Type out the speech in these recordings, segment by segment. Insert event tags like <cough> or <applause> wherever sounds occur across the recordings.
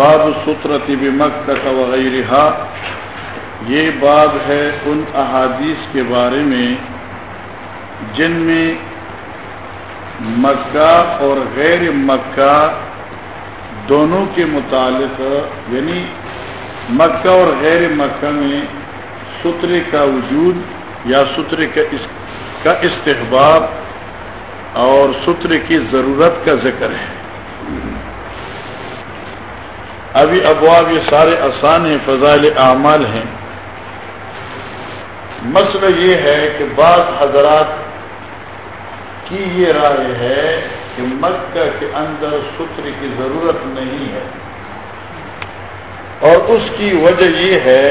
باب سترتی بھی وغیرہ یہ باب ہے ان احادیث کے بارے میں جن میں مکہ اور غیر مکہ دونوں کے متعلق یعنی مکہ اور غیر مکہ میں سترے کا وجود یا سترے کا کا استحباب اور سترے کی ضرورت کا ذکر ہے۔ ابھی ابواب یہ سارے آسان ہیں، فضائل اعمال ہیں۔ مسئلہ یہ ہے کہ بعض حضرات کی یہ رائے ہے کہ مکہ کے اندر ستر کی ضرورت نہیں ہے۔ اور اس کی وجہ یہ ہے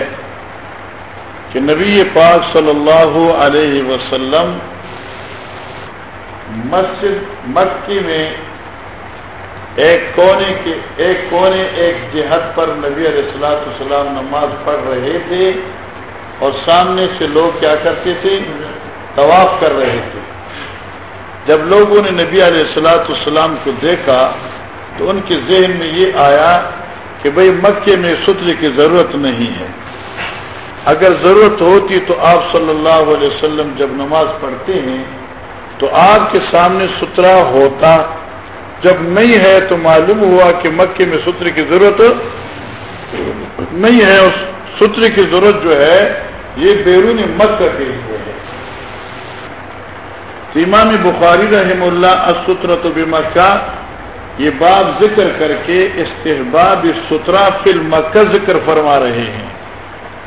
کہ نبی پاک صلی اللہ علیہ وسلم مسجد مکی میں ایک کونے کے ایک کونے ایک جہت پر نبی علیہ السلاۃ السلام نماز پڑھ رہے تھے اور سامنے سے لوگ کیا کرتے تھے؟ طواف کر رہے تھے۔ جب لوگوں نے نبی علیہ السلاۃ السلام کو دیکھا تو ان کے ذہن میں یہ آیا کہ بھئی مکے میں ستر کی ضرورت نہیں ہے۔ اگر ضرورت ہوتی تو آپ صلی اللہ علیہ وسلم جب نماز پڑھتے ہیں تو آپ کے سامنے سترا ہوتا۔ جب نہیں ہے تو معلوم ہوا کہ مکے میں ستر کی ضرورت نہیں ہے اس ستر کی ضرورت جو ہے، یہ بیرونی مکہ کے لیے ہے۔ امام بخاری رحم اللہ اسطرت و مکہ یہ باب ذکر کر کے استحباب سترا فل مکہ ذکر فرما رہے ہیں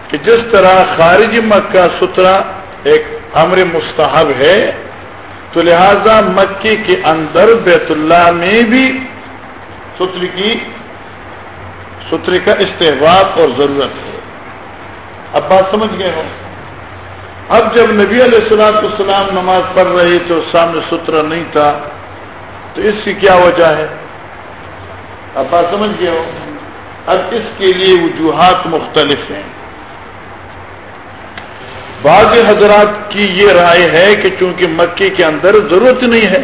کہ جس طرح خارجی مکہ سترا ایک امر مستحب ہے تو لہذا مکے کے اندر بیت اللہ میں بھی ستر کی سترے کا استحباب اور ضرورت ہے۔ اب بات سمجھ گئے ہو؟ اب جب نبی علیہ السلام السلام نماز پڑھ رہی تو سامنے سترا نہیں تھا، تو اس کی کیا وجہ ہے؟ اب بات سمجھ گئے ہو؟ اب اس کے لیے وجوہات مختلف ہیں۔ بعض حضرات کی یہ رائے ہے کہ چونکہ مکے کے اندر ضرورت نہیں ہے،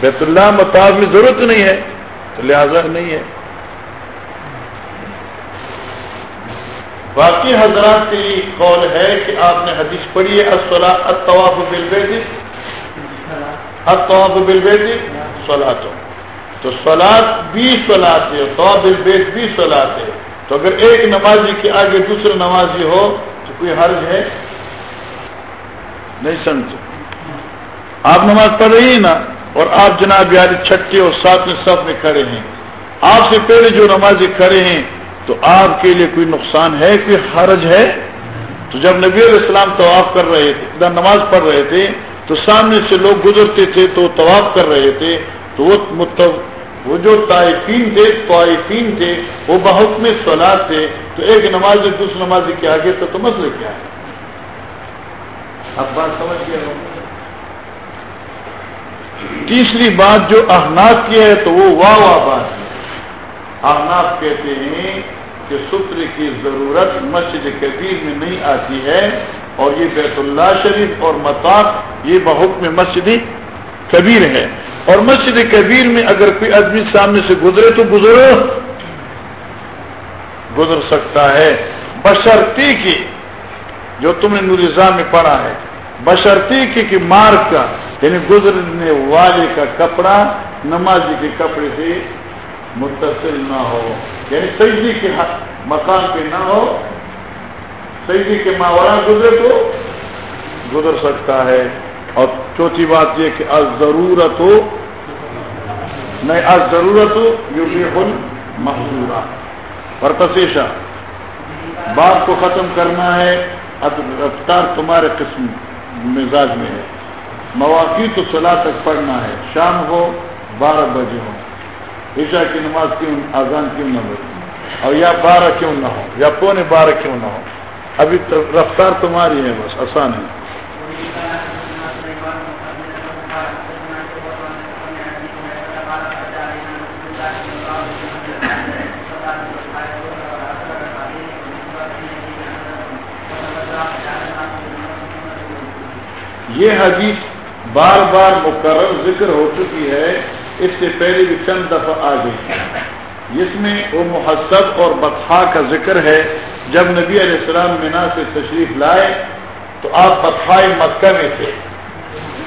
بیت اللہ متاز میں ضرورت نہیں ہے، تو لہذا نہیں ہے۔ باقی حضرات کے لیے قول ہے کہ آپ نے حدیث پڑھی ہے اطواف بلبیدی اطواف بلبیدی سولاد تو سولاد بھی سولاد ہے، طواف بلبید بھی سولاد ہے۔ تو اگر ایک نمازی کے آگے دوسرے نمازی ہو کوئی حرج ہے؟ نہیں سمجھ آپ نماز پڑھ رہی ہیں نا، اور آپ جناب یار چھٹے اور ساتھ میں سب میں کھڑے ہیں۔ آپ سے پہلے جو نمازی کھڑے ہیں، تو آپ کے لیے کوئی نقصان ہے، کوئی حرج ہے؟ تو جب نبی علیہ السلام طواف کر رہے تھے نماز پڑھ رہے تھے، تو سامنے سے لوگ گزرتے تھے، تو طواف کر رہے تھے، تو وہ وہ جو طائفین تھے طائفین تھے، وہ بہت میں سولاد تھے تو ایک نماز دوسری نماز کے آگے تو تو مسئلہ کیا ہے؟ اب بات سمجھ گئے ہو تیسری بات جو احناف کی ہے تو وہ واہ واہ بات ہے۔ احناف کہتے ہیں کہ ستر کی ضرورت مسجد کبیر میں نہیں آتی ہے اور یہ بیت اللہ شریف اور متاث یہ بہت میں مسجد کبیر ہے۔ اور مسجد کبیر میں اگر کوئی آدمی سامنے سے گزرے تو گزرو۔ گزر سکتا ہے۔ بشرتی کی، جو تم نے نظام میں پڑھا ہے بشرتی کی کہ مار کا یعنی گزرنے والے کا کپڑا، نمازی کے کپڑے سے متصل نہ ہو۔ یعنی سیدی کے ہاں، مکان پہ نہ ہو۔ سیدی کے ماورا گزرے تو گزر سکتا ہے۔ اور چوتھی بات یہ کہ از ضرورت ہو نہیں از ضرورت ہو یو بھی فل محضورہ اور تشیشہ بات کو ختم کرنا ہے رفتار تمہارے قسم مزاج میں ہے۔ مواقع تو صلاح تک پڑھنا ہے۔ شام ہو، بارہ بجے ہو۔ عشاء کی نماز کیوں آزان کیوں نہ ہو؟ اور یا بارہ کیوں نہ ہو؟ یا پونے بارہ کیوں نہ ہو؟ ابھی رفتار تمہاری ہے، بس آسان ہے۔ یہ حدیث بار بار مقرر ذکر ہو چکی ہے، اس سے پہلے بھی چند دفعہ آ گئی اس میں وہ محسب اور بطخا کا ذکر ہے، جب نبی علیہ السلام مینا سے تشریف لائے، تو آپ بطخائے مکہ میں تھے۔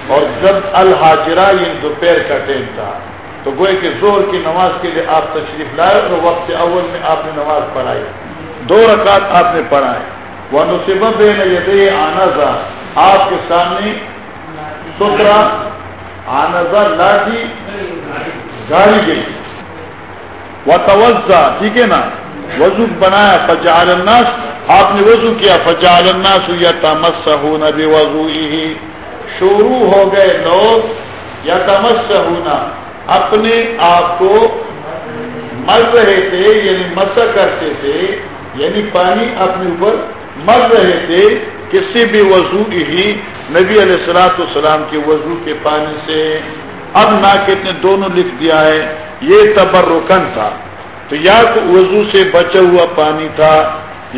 اور جب الحاجرہ یہ دوپہر کا ٹائم تھا، تو گوئے کہ زور کی نماز کے لیے آپ تشریف لائے اور وقت اول میں آپ نے نماز پڑھائی۔ دو رکعت آپ نے پڑھائے وہ نصیبت آنا تھا آپ کے سامنے سترا آنزا لاٹھی گاڑی گئی۔ وہ توجہ ٹھیک ہے نا؟ وضو بنایا فجال الناس، آپ نے وضو کیا فجال الناس یا تمس ہونا بے وضو ہی شروع ہو گئے لوگ یا تمس ہونا اپنے آپ کو مر رہے تھے یعنی مسا کرتے تھے یعنی پانی اپنے اوپر مر رہے تھے۔ کسی بھی وضو ہی نبی علیہ السلاۃ السلام کے وضو کے پانی سے، اب ناقد نے دونوں لکھ دیا ہے، یہ تبرکن تھا۔ تو یا تو وضو سے بچا ہوا پانی تھا،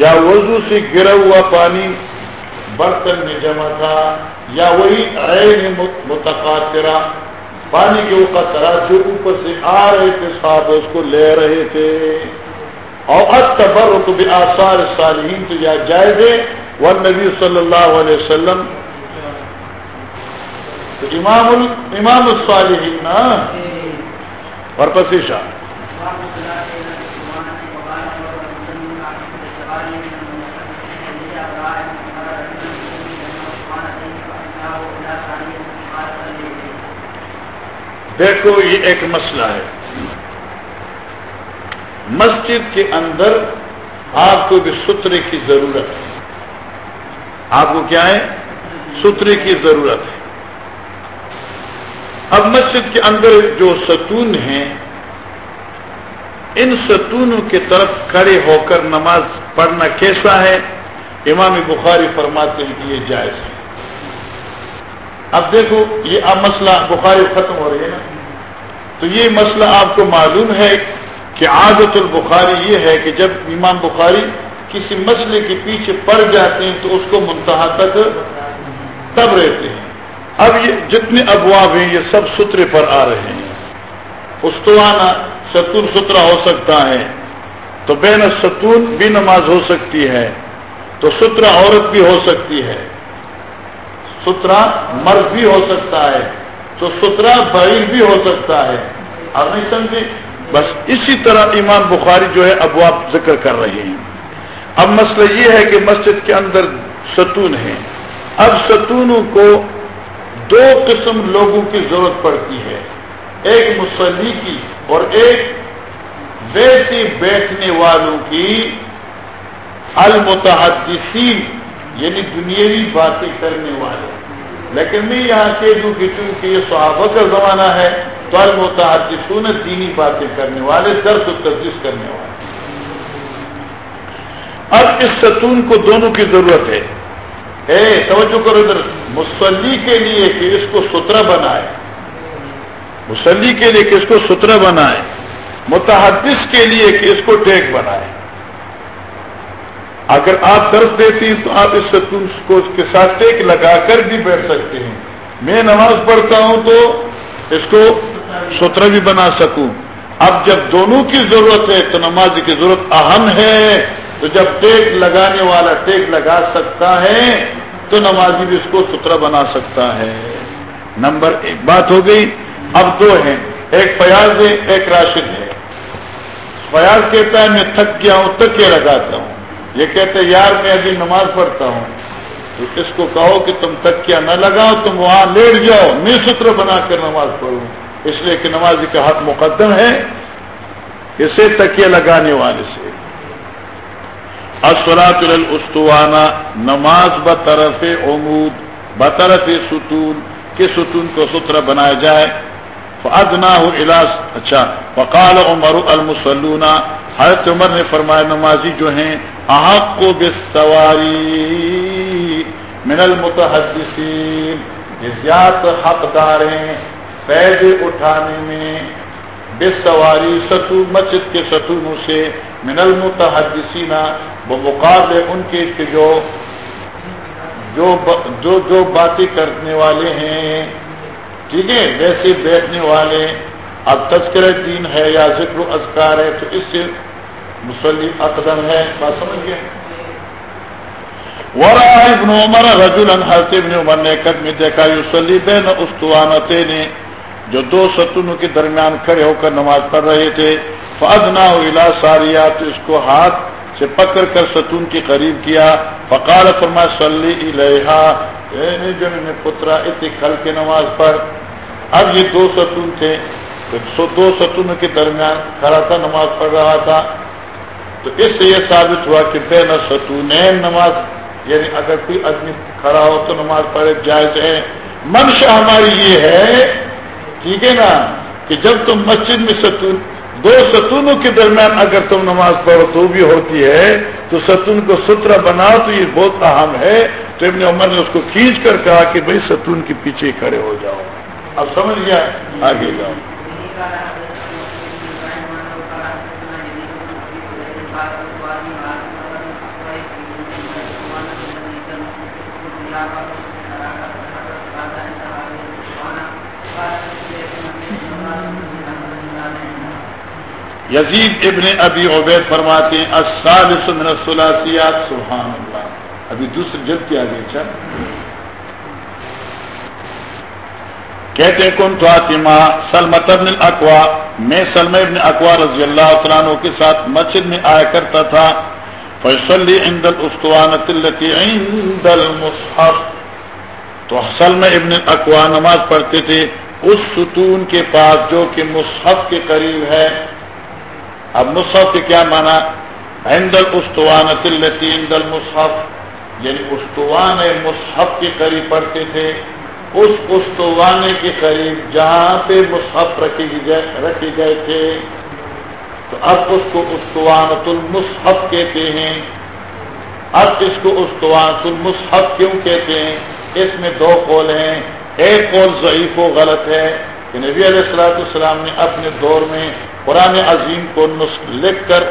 یا وضو سے گرا ہوا پانی برتن میں جمع تھا، یا وہی عین متفاطرہ پانی کے اوپر طرح جو اوپر سے آ رہے تھے صاحب اس کو لے رہے تھے۔ اور اب تبر آثار صالحین تو یا جائز ہے وہ نبی صلی اللہ علیہ وسلم. تو امام امام الصالحین، نا؟ اور پسیشا دیکھو، یہ ایک مسئلہ ہے۔ مسجد کے اندر آپ کو بھی سترے کی ضرورت ہے۔ آپ کو کیا ہے؟ سترے کی ضرورت ہے۔ اب مسجد کے اندر جو ستون ہیں، ان ستونوں کی طرف کھڑے ہو کر نماز پڑھنا کیسا ہے؟ امام بخاری فرماتے ہیں کہ یہ جائز ہے۔ اب دیکھو، یہ اب مسئلہ بخاری ختم ہو رہی ہے نا۔ تو یہ مسئلہ آپ کو معلوم ہے کہ عادت البخاری یہ ہے کہ جب امام بخاری کسی مسئلے کے پیچھے پڑ جاتے ہیں تو اس کو منتہا تک تب رہتے ہیں۔ اب یہ جتنے ابواب ہیں یہ سب سترے پر آ رہے ہیں۔ استوانا ستون سترا ہو سکتا ہے، تو بین ستون بھی نماز ہو سکتی ہے، تو سترا عورت بھی ہو سکتی ہے۔ سترا مرد بھی ہو سکتا ہے، تو سترا بعیر بھی ہو سکتا ہے۔ آپ نہیں سمجھے؟ بس اسی طرح امام بخاری جو ہے ابواب ذکر کر رہے ہیں۔ اب مسئلہ یہ ہے کہ مسجد کے اندر ستون ہے اب ستونوں کو دو قسم لوگوں کی ضرورت پڑتی ہے۔ ایک مسلی کی اور ایک ویسی بیٹھنے والوں کی۔ المتحدثین یعنی دنیاوی باتیں کرنے والے۔ لیکن میں یہاں سے دوں کہ چونکہ یہ صحابہ کا زمانہ ہے۔ تو المتحدثون دینی باتیں کرنے والے، درس و تجدید کرنے والے۔ اب اس ستون کو دونوں کی ضرورت ہے۔ اے، توجہ کرو ادھر۔ مسلی کے لیے کہ اس کو سترا بنائے۔ مسلی کے لیے کہ اس کو سترا بنائے۔ متحدث کے لیے کہ اس کو ٹیک بنائے۔ اگر آپ درد دیتی ہیں تو آپ اس ستون کو اس کے ساتھ ٹیک لگا کر بھی بیٹھ سکتے ہیں۔ میں نماز پڑھتا ہوں تو اس کو سترا بھی بنا سکوں۔ اب جب دونوں کی ضرورت ہے تو نماز کی ضرورت اہم ہے۔ تو جب ٹیک لگانے والا ٹیک لگا سکتا ہے تو نمازی بھی اس کو سترا بنا سکتا ہے۔ نمبر ایک بات ہو گئی۔ اب دو ہیں۔ ایک فیاض ہے، ایک راشد ہے۔ فیاض کہتا ہے میں تھک گیا ہوں تک یہ لگاتا ہوں۔ یہ کہتے یار میں ابھی نماز پڑھتا ہوں۔ تو اس کو کہو کہ تم تکیا نہ لگاؤ، تم وہاں لیٹ جاؤ۔ میں ستر بنا کر نماز پڑھوں۔ اس لیے کہ نمازی کا حق مقدم ہے اسے تکیہ لگانے والے سے۔ اسرات الستوانہ نماز بطرف عمود، بطرف ستون کے ستون کو سترا بنایا جائے۔ ادنا ہو علاج اچھا فقال عمر المسلون حضرت عمر نے فرمایا، نمازی جو ہیں آپ کو بے سواری من المتحدثین یہ زیادہ حقدار ہیں۔ فیض اٹھانے میں بے سواری ستون مسجد کے ستونوں سے من المتحدثین وہ ان کے جو جو جو جو باتیں کرنے والے ہیں۔ ٹھیک ہے، ویسے بیٹھنے والے، اب تذکر دین ہے یا ذکر و اذکار ہے تو اس سے مسلی اقدم ہے۔ بات سمجھ گئے؟ ورا ابن عمر رجول حضرت ابن عمر نے قدم دیکھا یوسلی بین استوانتے نے جو دو ستونوں کے درمیان کھڑے ہو کر نماز پڑھ رہے تھے فادنا الا ساریا تو اس کو ہاتھ سے پکڑ کر ستون کے قریب کیا۔ فقال فرما صلی الحا نے پترا اتنی کھل کے نماز پڑھ۔ اب یہ دو ستون تھے۔ تو دو ستونوں کے درمیان کھڑا تھا، نماز پڑھ رہا تھا۔ تو اس سے یہ ثابت ہوا کہ بے نہ ستون نماز یعنی اگر کوئی آدمی کھڑا ہو تو نماز پڑھے جائز ہے منشا ہماری یہ ہے ٹھیک ہے نا کہ جب تم مسجد میں ستون دو ستونوں کے درمیان اگر تم نماز پڑھو تو بھی ہوتی ہے، تو ستون کو سترا بناؤ تو یہ بہت اہم ہے۔ تو ابن عمر نے اس کو کھینچ کر کہا کہ بھائی ستون کے پیچھے کھڑے ہو جاؤ۔ اب سمجھ گیا؟ آگے جاؤ۔ یزید ابن ابی عبید فرماتے ہیں السالس من الثلاثیات، سبحان اللہ. ابھی دوسری جلد کی آگے چل اچھا؟ کہتے کن تو آتما سلمت ابن الاقوا، میں سلم ابن اقوا رضی اللہ عنہ کے ساتھ مسجد میں آیا کرتا تھا، فیصلی عند الاستوانت التي عند المصحف. تو سلم ابن اقوا نماز پڑھتے تھے، اس ستون کے پاس جو کہ مصحف کے قریب ہے اب مصحف کے کیا مانا ہندل استوان تلتی اندل مصحف یعنی استوان مصحف کے قریب پڑھتے تھے۔ اس استوانے کے قریب جہاں پہ مصحف رکھے رکھے گئے تھے۔ تو اب اس کو استوانت المصحف کہتے ہیں۔ اب اس کو استوانت المصحف کیوں کہتے ہیں؟ اس میں دو قول ہیں۔ ایک قول ضعیف و غلط ہے۔ کہ نبی علیہ السلاۃ السلام نے اپنے دور میں قرآن عظیم کو نسخ لکھ کر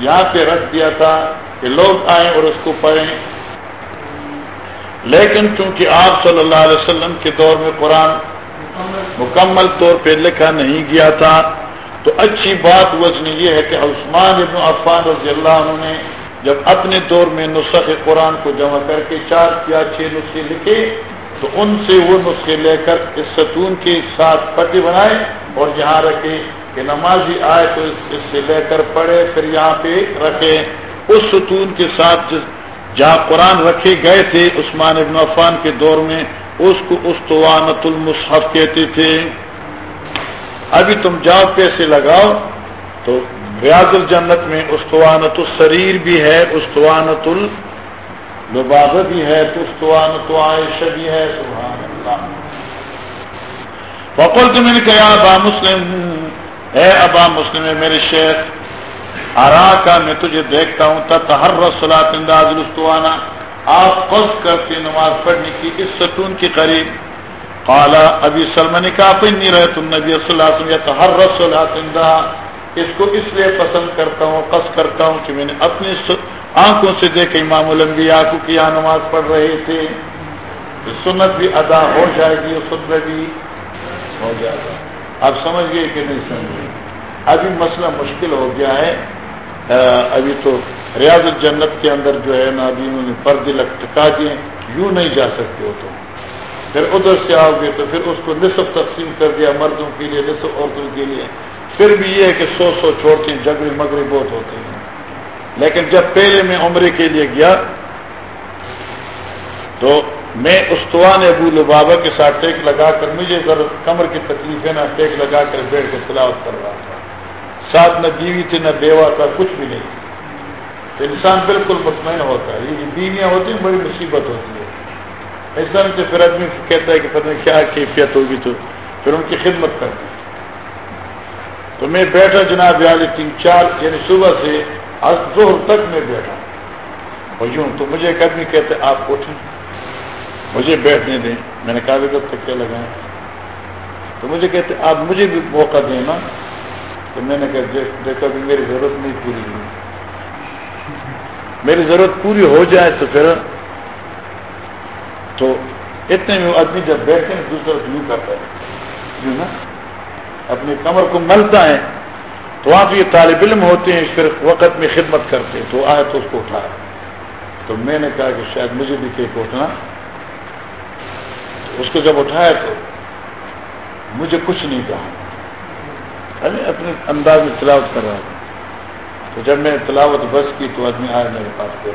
یہاں پہ رکھ دیا تھا کہ لوگ آئیں اور اس کو پڑھیں۔ لیکن چونکہ آپ صلی اللہ علیہ وسلم کے دور میں قرآن مکمل طور پہ لکھا نہیں گیا تھا، تو اچھی بات وزن یہ ہے کہ عثمان ابن عفان رضی اللہ عنہ نے جب اپنے دور میں نسخ قرآن کو جمع کر کے چار یا چھ نسخے لکھے تو ان سے وہ نسخے لے کر اس ستون کے ساتھ پٹی بنائے اور یہاں رکھے کہ نمازی آئے تو اس سے لے کر پڑھے، پھر یہاں پہ رکھے۔ اس ستون کے ساتھ جہاں قرآن رکھے گئے تھے، عثمان ابن عفان کے دور میں، اس کو استوانت المصحف کہتے تھے۔ ابھی تم جاؤ، پیسے لگاؤ۔ تو ریاض الجنت میں استوانت السریر بھی ہے، استوانت الباب بھی ہے تو عائشہ بھی ہے، سبحان اللہ۔ فقلت میں نے کہا با مسلم، اے ابا مسلم، میرے شیخ ارا کا میں تجھے دیکھتا ہوں تر رسولات انداز رستوانا آپ فض کرتے نماز پڑھنے کی، اس ستون کے قریب۔ قالا ابھی سلمان کا نہیں رہے تم نبی صلی اللہ علیہ وسلم ہر رسولات اس کو اس لیے پسند کرتا ہوں قص کرتا ہوں کہ میں نے اپنی آنکھوں سے دیکھے امام الانبیاء کو کیا نماز پڑھ رہے تھے سنت بھی ادا ہو جائے گی اور سنت بھی ہو جائے گا۔ آپ سمجھ گئے کہ نہیں سمجھ گئے ابھی مسئلہ مشکل ہو گیا ہے۔ ابھی تو ریاض الجنت کے اندر جو ہے نا، ابھی انہوں نے پردے لٹکا دیے۔ یوں نہیں جا سکتے ہو تو۔ پھر ادھر سے آؤ گے تو پھر اس کو نصف تقسیم کر دیا مردوں کے لیے، نصف عورتوں کے لیے۔ پھر بھی یہ ہے کہ سو سو چھوڑتے ہیں جگڑی بہت ہوتے ہیں۔ لیکن جب پہلے میں عمرے کے لیے گیا تو میں استوان ابو البابا کے ساتھ ٹیک لگا کر مجھے کمر کی تکلیف ہے ٹیک لگا کر بیٹھ کے تلاوت کر رہا تھا۔ ساتھ نہ بیوی تھی، نہ بیوہ تھا، کچھ بھی نہیں۔ تو انسان بالکل مطمئن ہوتا ہے۔ یہ بیویاں ہوتی ہیں، بڑی مصیبت ہوتی ہے۔ ایسا سے پھر آدمی کہتا ہے کہ پتہ نہیں کیا کیفیت ہوگی تو پھر ان کی خدمت کرتی تو میں بیٹھا جناب علی تین چار یعنی صبح سے آج ظہر تک میں بیٹھا اور یوں تو مجھے ایک آدمی کہتے آپ اٹھیں۔ مجھے بیٹھنے دیں۔ میں نے کہا بھی تک کیا لگائیں تو مجھے کہتے آپ مجھے بھی موقع دیں نا۔ تو میں نے کہا دیکھا بھی میری ضرورت نہیں پوری ہوئی۔ میری ضرورت پوری ہو جائے تو پھر، تو اتنے میں آدمی جب بیٹھتے ہیں دوسرا یوں کرتا ہے۔ یوں نا اپنی کمر کو ملتا ہے۔ تو آپ یہ طالب علم ہوتے ہیں پھر وقت میں خدمت کرتے تو آئے تو اس کو اٹھایا تو میں نے کہا کہ شاید مجھے بھی کیک اٹھنا۔ اس کو جب اٹھایا تو مجھے کچھ نہیں کہا۔ اپنے انداز میں تلاوت کر رہا تھا۔ تو جب میں تلاوت بس کی تو آدمی آئے میرے پاس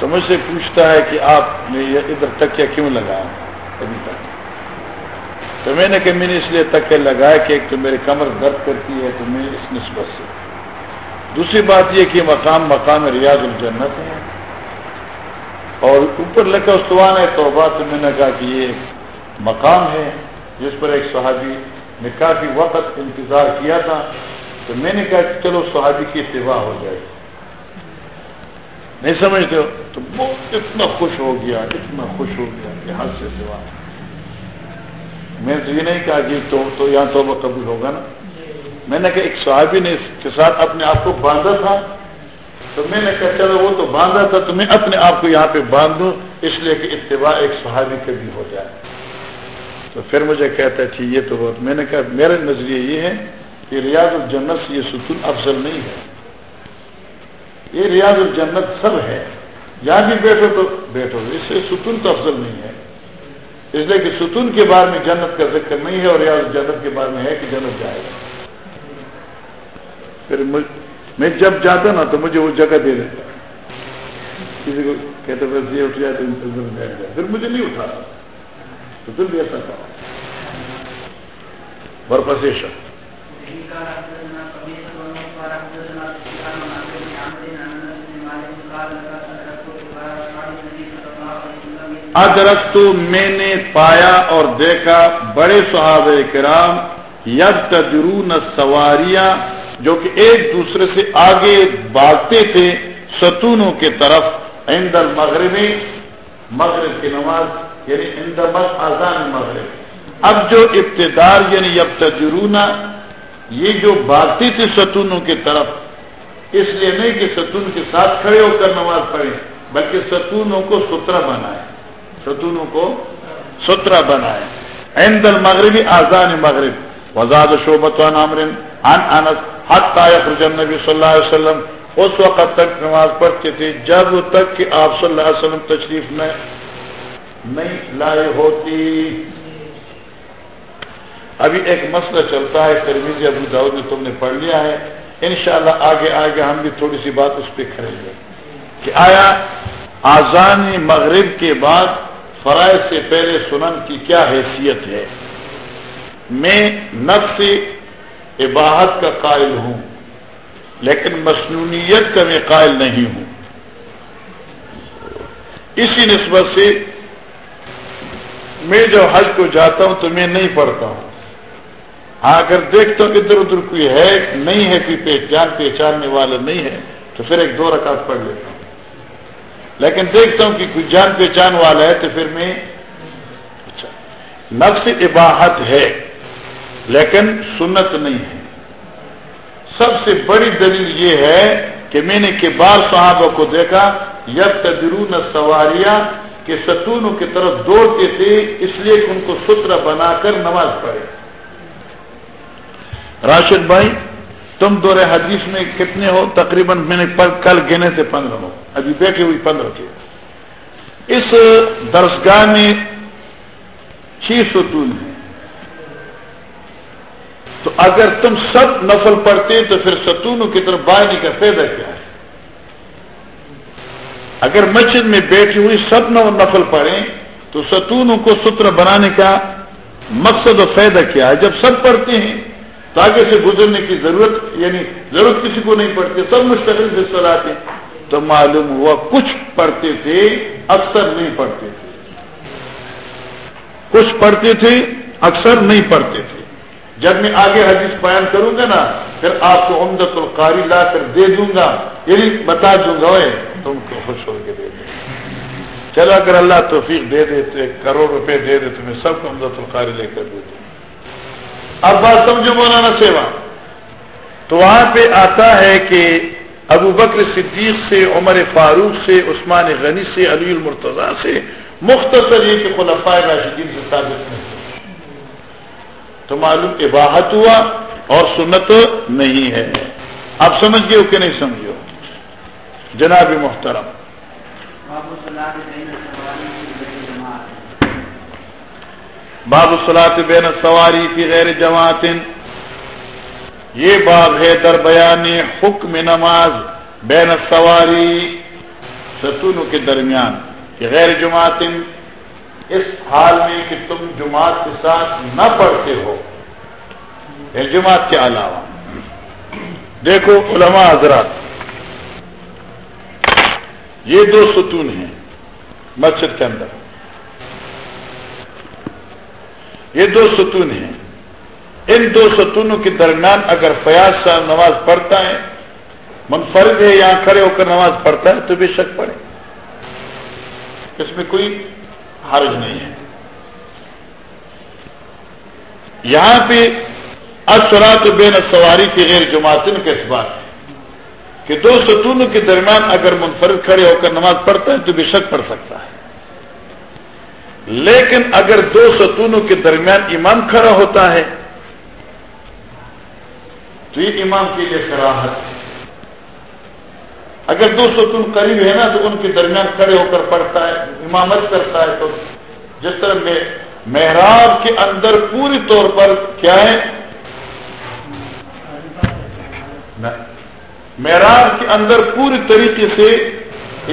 تو مجھ سے پوچھتا ہے کہ آپ نے یہ ادھر تکیا کیوں لگایا؟ ابھی تک۔ تو میں نے کہ میں نے اس لیے تک لگایا کہ ایک تو میری کمر درد کرتی ہے، تو میں اس نسبت سے۔ دوسری بات یہ کہ مقام مقام ریاض الجنت ہے۔ اور اوپر لکھا استوان ہے تو بات میں نے کہا کہ یہ مقام ہے، جس پر ایک صحابی نے کافی وقت انتظار کیا تھا۔ تو میں نے کہا کہ چلو صحابی کی اتباع ہو جائے۔ نہیں سمجھتے ہو؟ تو بہت اتنا خوش ہو گیا، اتنا خوش ہو گیا کہ ہاتھ سے سوا میں تو یہ نہیں کہا کہ تو تو یہاں تو قبول ہوگا نا۔ میں نے کہا ایک صحابی نے اس کے ساتھ اپنے آپ کو باندھا تھا۔ تو میں نے کہا، چلو وہ تو باندھا تھا، تو میں اپنے آپ کو یہاں پہ باندھ دوں اس لیے کہ اتباع ایک صحابی کے بھی ہو جائے۔ تو پھر مجھے کہتا ہے ٹھیک یہ تو بہت میں نے کہا میرا نظریہ یہ ہے کہ ریاض الجنت سے یہ ستون افضل نہیں ہے۔ یہ ریاض الجنت سب ہے۔ یہاں بھی بیٹھو تو بیٹھو، اس سے ستون تو افضل نہیں ہے۔ اس لیے کہ ستون کے بارے میں جنت کا ذکر نہیں ہے اور ریاض الجنت کے بارے میں ہے کہ جنت جائے گا پھر میں جب جاتا نا تو مجھے وہ جگہ دے دیتا۔ کسی کو کہتے بس یہ اٹھ جائے تو بیٹھ جائے پھر مجھے نہیں اٹھا۔ تو پھر بھی ایسا تھا برپسیشن ادرک تو میں نے پایا اور دیکھا بڑے صحابہ کرام ید تجرون سواریاں جو کہ ایک دوسرے سے آگے بھاگتے تھے ستونوں کے طرف اندر مغربی مغرب کی نماز یعنی اندر آزان مغرب۔ اب جو ابتدار یعنی اب تجرونا یہ جو بھاگتی تھی ستونوں کی طرف، اس لیے نہیں کہ ستون کے ساتھ کھڑے ہو کر نماز پڑھیں، بلکہ ستونوں کو سترا بنائے ستونوں کو سترا بنائے۔ عند المغربی آزان مغرب۔ وزاد شعبت عامرن ان انس حق طائف نبی صلی اللہ علیہ وسلم۔ اس وقت تک نماز پڑھتے تھے، جب تک کہ آپ صلی اللہ علیہ وسلم تشریف میں نہیں لائے ہوتی ابھی ایک مسئلہ چلتا ہے ترمیزی ابو داؤد نے تم نے پڑھ لیا ہے۔ انشاءاللہ آگے آگے ہم بھی تھوڑی سی بات اس پہ کریں گے کہ آیا آزان مغرب کے بعد فرائض سے پہلے سنن کی کیا حیثیت ہے؟ میں نفس عباہت کا قائل ہوں، لیکن مصنوعیت کا میں قائل نہیں ہوں۔ اسی نسبت سے میں جب حج کو جاتا ہوں تو میں نہیں پڑھتا ہوں۔ ہاں اگر دیکھتا ہوں ادھر ادھر کوئی ہے، نہیں ہے، کوئی پہچان، پہچاننے والا نہیں ہے، تو پھر ایک دو رکعت پڑھ لیتا ہوں۔ لیکن دیکھتا ہوں کہ کوئی جان پہچان والا ہے تو پھر میں اچھا۔ نفس اباہت ہے، لیکن سنت نہیں ہے۔ سب سے بڑی دلیل یہ ہے کہ میں نے کبار صحابہ کو دیکھا یب تجرون سواریاں کے ستونوں کی طرف دوڑتے تھے، اس لیے کہ ان کو سترا بنا کر نماز پڑھے۔ راشد بھائی، تم دور حدیث میں کتنے ہو؟ تقریباً میں نے کل گنے سے پندرہ ہو۔ ابھی بیٹھے ہوئی پندرہ تھے اس درسگاہ میں چھ ستون ہیں۔ تو اگر تم سب نفل پڑھتے تو پھر ستونوں کی طرف باہر کا فائدہ کیا ہے؟ اگر مسجد میں بیٹھی ہوئی سب نفل پڑھیں تو ستونوں کو ستر بنانے کا مقصد و فائدہ کیا ہے؟ جب سب پڑھتے ہیں تو آگے سے گزرنے کی ضرورت یعنی ضرورت کسی کو نہیں پڑتی، سب مستقل سے سلاتے تو معلوم ہوا کچھ پڑھتے تھے، اکثر نہیں پڑھتے تھے۔ کچھ پڑھتے تھے، اکثر نہیں پڑھتے تھے۔ جب میں آگے حدیث بیان کروں گا نا، پھر آپ کو عمدت القاری لا کر دے دوں گا۔ یعنی بتا دوں گا تم کو خوش ہو کے دے دیں چلو، اگر اللہ توفیق دے دے، تو ایک کروڑ روپے دے دے، تو میں سب کو عمدت القاری لے کر دے دوں اب بات سمجھو مولانا سیوا تو وہاں پہ آتا ہے کہ ابو بکر صدیق سے عمر فاروق سے عثمان غنی سے علی المرتضی سے مختصر یہ کہ خلفائے راشدین سے ثابت نہیں تو معلوم عباہت ہوا اور سنت نہیں ہے۔ آپ سمجھ گئے ہو کہ نہیں سمجھو جناب محترم۔ باب سلاط بین سواری کی غیر جماعت۔ یہ باب ہے در بیان حکم نماز بین سواری ستونوں کے درمیان کہ غیر جماعت اس حال میں کہ تم جماعت کے ساتھ نہ پڑھتے ہو۔ یعنی جماعت کے علاوہ۔ دیکھو علماء حضرات، یہ دو ستون ہیں مسجد کے اندر۔ یہ دو ستون ہیں۔ ان دو ستونوں کے درمیان اگر فیاض صاحب نماز پڑھتا ہے، منفرد ہے یہاں کھڑے ہو کر نماز پڑھتا ہے، تو بے شک پڑھے۔ اس میں کوئی حرج نہیں ہے۔ یہاں پہ اثرات بین سواری کی غیر جماعتن کے اس بات ہے کہ دو ستونوں کے درمیان اگر منفرد کھڑے ہو کر نماز پڑھتا ہے، تو بے شک پڑھ سکتا ہے۔ لیکن اگر دو ستونوں کے درمیان امام کھڑا ہوتا ہے تو یہ امام کے لیے کراہت ہے۔ اگر دو ستون قریب ہے نا تو ان کے درمیان کھڑے ہو کر پڑھتا ہے، امامت کرتا ہے تو جس طرح میں محراب کے اندر پوری طور پر کیا ہے؟ محراب کے اندر پوری طریقے سے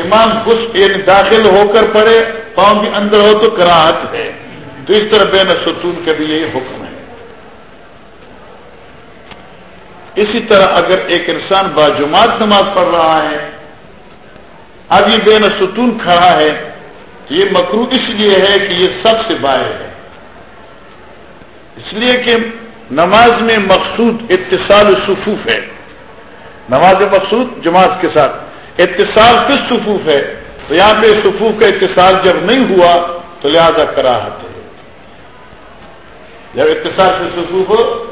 امام گس یعنی داخل ہو کر پڑے پاؤں بھی اندر ہو تو کراہت ہے۔ تو اس طرح بین ستون کا بھی یہی حکم ہے۔ اسی طرح اگر ایک انسان باجماعت نماز پڑھ رہا ہے، اب یہ بین ستون کھڑا ہے، یہ مکرو اس لیے ہے کہ یہ سب سے باہر ہے۔ اس لیے کہ نماز میں مقصود اتصال صفوف ہے۔ نماز مقصود جماعت کے ساتھ۔ اتصال کس صفوف ہے؟ تو یہاں پہ صفوف کا اتصال جب نہیں ہوا، تو لہذا کراہت ہے۔ جب اتصال سے صفوف ہو،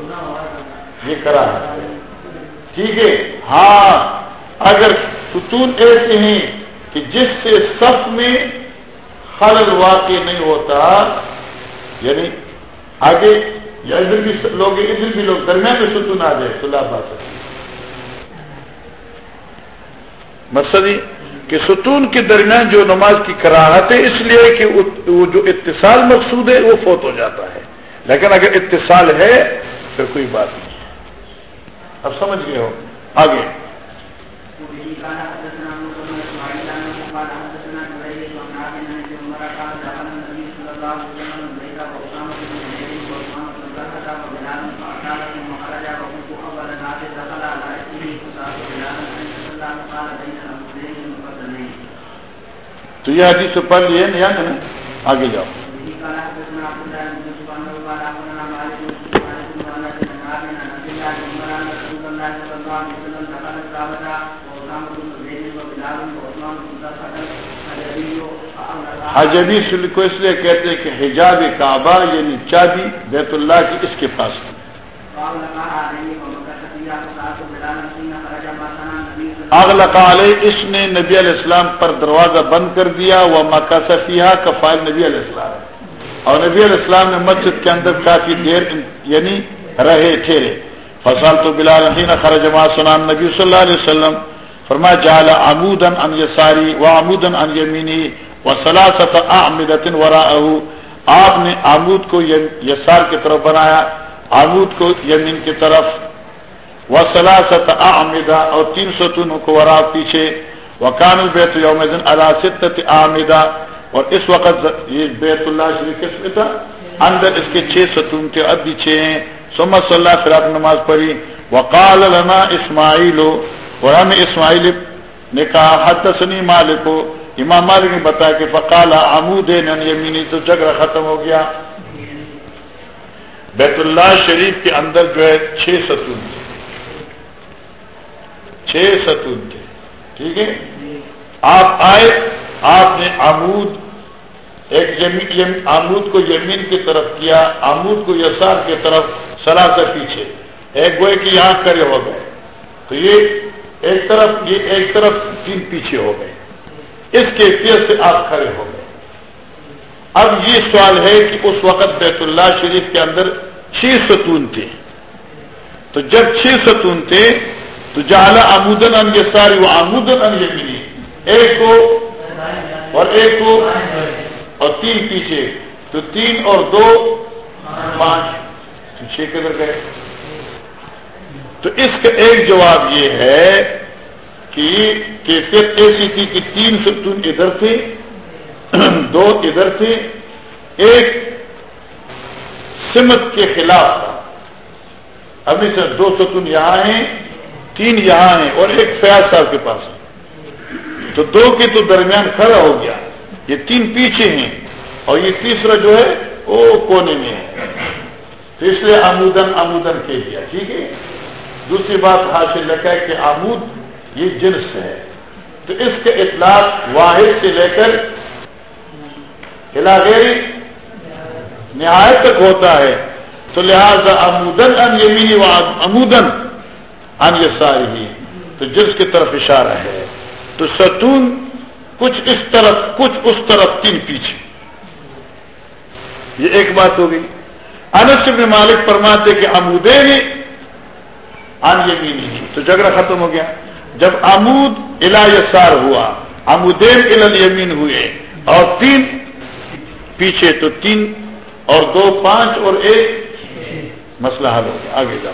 یہ کراہت ہے۔ ٹھیک ہے؟ ہاں اگر ستون ایسے ہیں کہ جس سے صف میں خلل واقع نہیں ہوتا یعنی آگے یا ادھر بھی لوگ، ادھر بھی لوگ، درمیان میں ستون آ جائے، تو لاپ آ سکتے مسئلہ کہ ستون کے درمیان جو نماز کی کراہت ہے، اس لیے کہ وہ جو اتصال مقصود ہے، وہ فوت ہو جاتا ہے۔ لیکن اگر اتصال ہے پھر کوئی بات نہیں۔ اب سمجھ گئے ہو۔ آگے۔ تو یہ حدیث پڑھ لیے نہیں آگے جاؤ۔ حجبی کو اس لیے کہتے ہیں کہ حجاب کعبہ یعنی چابی بیت اللہ کی اس کے پاس ہے۔ اغلقا علیہ اس نے نبی علیہ السلام پر دروازہ بند کر دیا وہ مکہ سفیہ کا فائل نبی علیہ السلام۔ اور نبی علیہ السلام نے مسجد کے اندر کافی دیر یعنی رہے، ٹھہرے۔ فصل تو بلال خرج ما سنان نبی صلی اللہ علیہ وسلم۔ فرما جال عمودن ان یساری و عمودن ان یمینی و سلاست اعمدت ورا آپ نے آمود کو یسار کی طرف بنایا، آمود کو یمین کی طرف. وہ سلاست آمدہ اور تین ستونوں کو ورا پیچھے. وہ کان بیت یوم الاست آمدہ اور اس وقت یہ بیت اللہ شریف کس میں تھا. اندر اس کے چھ ستون تھے اب بھی چھ ہیں. سمت صلی اللہ فراق نماز پڑھی. وقال لنا اسماعیل. اور ہمیں اسماعیل نے کہا حد سنی مالک. ہو امام مالک نے بتایا کہ فقال عمود یمینی تو جگہ ختم ہو گیا۔ بیت اللہ شریف کے اندر جو ہے چھ ستون تھے۔ چھ ستون تھے۔ ٹھیک ہے؟ آپ آئے، آپ نے آمود ایک آمود کو یمین کی طرف کیا آمود کو یسار کی طرف سلا کر پیچھے۔ ایک گوئے کی یہاں کھڑے ہو گئے۔ تو یہ ایک طرف، یہ ایک طرف تین پیچھے ہو گئے۔ اس کیفیت سے آپ کھڑے ہو گئے اب یہ سوال ہے کہ اس وقت بیت اللہ شریف کے اندر چھ ستون تھے۔ تو جب چھ ستون تھے، تو جالا آمودن ان یہ ساری وہ آمودن ان یہ ملی ایک کو اور ایک کو اور تین پیچھے۔ تو تین اور دو پانچ۔ چھ کدھر گئے؟ تو اس کا ایک جواب یہ ہے کہ کیفیت ایسی تھی کہ تین ستون ادھر تھے، <clears throat> دو ادھر تھے، ایک سمت کے خلاف تھا۔ ابھی سے دو ستون یہاں ہیں، تین یہاں ہیں اور ایک فیاض صاحب کے پاس ہے تو دو کے تو درمیان کھڑا ہو گیا۔ یہ تین پیچھے ہیں اور یہ تیسرا جو ہے، وہ کونے میں ہے۔ تو اس لیے آمودن آمودن کہہ دیا، ٹھیک ہے؟ دوسری بات حاصل رکھا ہے کہ آمود یہ جنس ہے۔ تو اس کے اطلاق واحد سے لے کر ہلاغیری نہایت تک ہوتا ہے۔ تو لہذا امودن ان یمینی و امودن ان یہ ساری تو جس کی طرف اشارہ ہے۔ تو ستون کچھ اس طرف، کچھ اس طرف تین پیچھے۔ یہ ایک بات ہوگی انس بن مالک فرماتے کہ امودین ان یمینی تو جھگڑا ختم ہو گیا۔ جب امود الا یسار ہوا امودین الل یمین ہوئے، اور تین پیچھے تو تین، اور دو پانچ، اور ایک مسئلہ حل ہو گیا۔ آگے جاؤ۔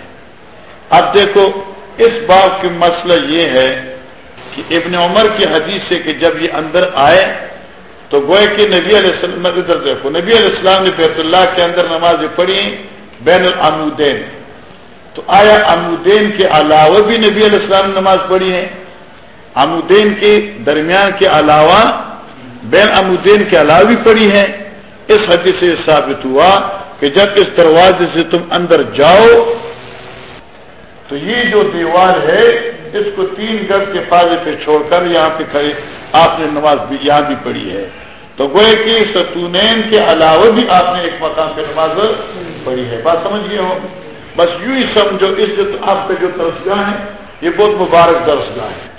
اب دیکھو، اس باب کی مسئلہ یہ ہے کہ ابن عمر کی حدیث سے کہ جب یہ اندر آئے تو گوئے کہ نبی علیہ السلام ادھر دیکھو، نبی علیہ السلام نے بیت اللہ کے اندر نماز پڑھی، بین العمودین۔ تو آیا عمودین کے علاوہ بھی نبی علیہ السلام نے نماز پڑھی ہے؟ عمودین کے درمیان کے علاوہ بین عمودین کے علاوہ بھی پڑھی ہے۔ اس حدیث سے ثابت ہوا کہ جب اس دروازے سے تم اندر جاؤ تو یہ جو دیوار ہے، اس کو تین گز کے پازے پہ چھوڑ کر یہاں پہ کھڑے، آپ نے نماز بھی یہاں بھی پڑھی ہے۔ تو گوئے کہ ستونین کے علاوہ بھی آپ نے ایک مقام پہ نماز پڑھی ہے۔ بات سمجھ گئے ہو بس یوں ہی سمجھو اس جو آپ کا جو درسگاہ ہے یہ بہت مبارک درسگاہ ہے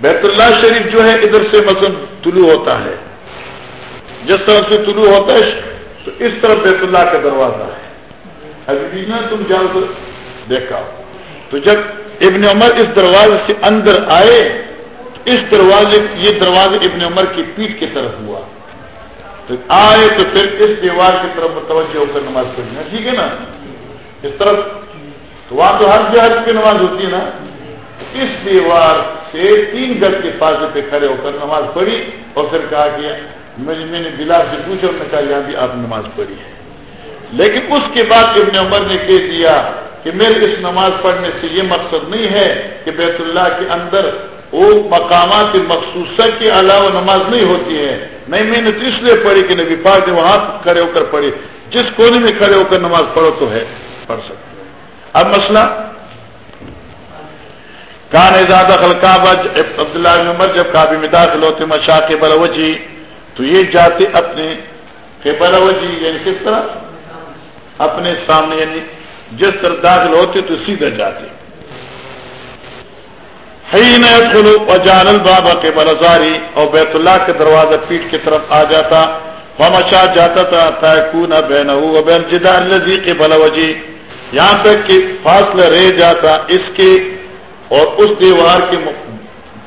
بیت اللہ شریف جو ہے، ادھر سے مثلا طلوع ہوتا ہے۔ جس طرح سے طلوع ہوتا ہے، تو اس طرف بیت اللہ کا دروازہ ہے۔ ابھی تم جاؤ تو دیکھا۔ تو جب ابن عمر اس دروازے سے اندر آئے اس دروازے، یہ دروازے ابن عمر کی پیٹ کی طرف ہوا۔ تو آئے تو پھر اس دیوار کی طرف متوجہ ہو کر نماز پڑھنا ٹھیک ہے نا؟ اس طرف۔ تو وہاں تو ہر جہاز کی نماز ہوتی ہے نا۔ اس دیوار سے تین گز کے فاصلے پہ کھڑے ہو کر نماز پڑھی اور پھر کہا کہ میں نے بلا سے پوچھا اور نے کہا، یہاں بھی آپ نماز پڑھی ہے لیکن اس کے بعد ابن عمر نے کہہ دیا کہ میرے اس نماز پڑھنے سے یہ مقصد نہیں ہے کہ بیت اللہ کے اندر وہ مقامات مخصوصہ کے علاوہ نماز نہیں ہوتی ہے۔ نہیں میں نے تو اس لیے پڑھی کہ نبی پاک نے وہاں کھڑے ہو کر پڑھی۔ جس کونے میں کھڑے ہو کر نماز پڑھو تو ہے، پڑھ سکتے اب مسئلہ، کان زیادہ خلقاب عبداللہ عمر جب کابی میں داخل ہوتے مشا کے بلوجی تو یہ جاتے اپنے کے بلوجی یعنی کس طرح؟ اپنے سامنے یعنی جس طرح داخل ہوتے تو سیدھے جاتے۔ اور جان بابا کے بلزاری اور بیت اللہ کے دروازہ پیٹ کی طرف آ جاتا۔ مچا جاتا تھا بہن بین جدا الزی کے بلوجی یہاں تک کہ فاصلہ رہ جاتا اس کے اور اس دیوار کے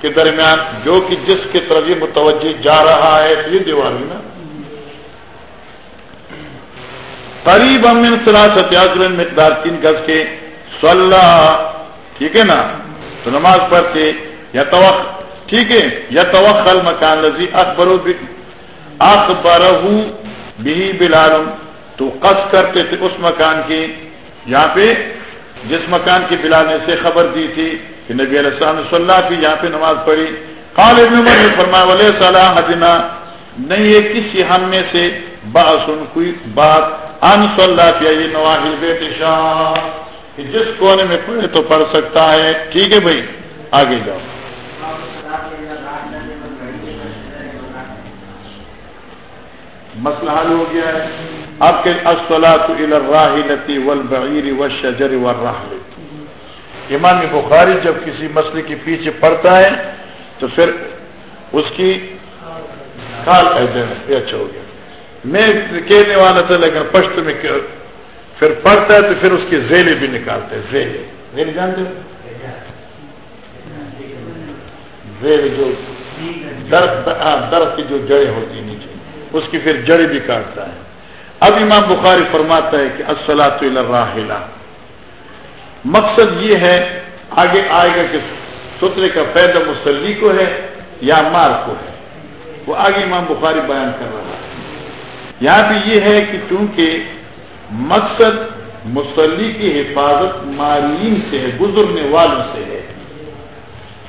کے درمیان، جو کہ جس کی طرف یہ متوجہ جا رہا ہے، یہ دیوار ہے نا۔ قریب امن صلاح ستیاگرن مقدار تین گز کے صلاح ٹھیک ہے نا؟ تو نماز پڑھتے، یا توق ٹھیک ہے؟ یا توقع مکان لذی اکبر اخبر بھی بلال تو قص کرتے تھے اس مکان کی، یہاں پہ جس مکان کی بلانے سے خبر دی تھی کہ نبی علیہ السلام نے صلی اللہ کی، یہاں پہ نماز پڑھی۔ خال عمر نے فرمایا ولیہ صلاح حجنا نہیں ہے کسی ہم میں سے باسن کوئی بات ان صلی اللہ کیا یہ نواحل بیٹے شاہ کہ جس کونے میں پڑھے تو پڑھ سکتا ہے، ٹھیک ہے بھائی، آگے جاؤ۔ مسئلہ حل ہو گیا ہے۔ اب کے اسلاط الراہلتی ولبعیر و شجر و امام بخاری جب کسی مسئلے کے پیچھے پڑتا ہے، تو پھر اس کی کال یہ اچھا ہو گیا۔ میں کہنے والا تھا، لیکن پشت میں پھر پڑھتا ہے تو پھر اس کی زیلے بھی نکالتے ہیں زیلے زیلے جانتے؟ زیل جو درخت ہاں، درخت کی جو جڑیں ہوتی ہیں نیچے، اس کی پھر جڑیں بھی کاٹتا ہے۔ اب امام بخاری فرماتا ہے کہ السلاۃ الراحلہ۔ مقصد یہ ہے، آگے آئے گا کہ سترے کا پیدا مسلی کو ہے یا مار کو ہے۔ وہ آگے امام بخاری بیان کر رہا ہے۔ یہاں پہ یہ ہے کہ چونکہ مقصد مسلی کی حفاظت مارین سے ہے، گزرنے والوں سے ہے۔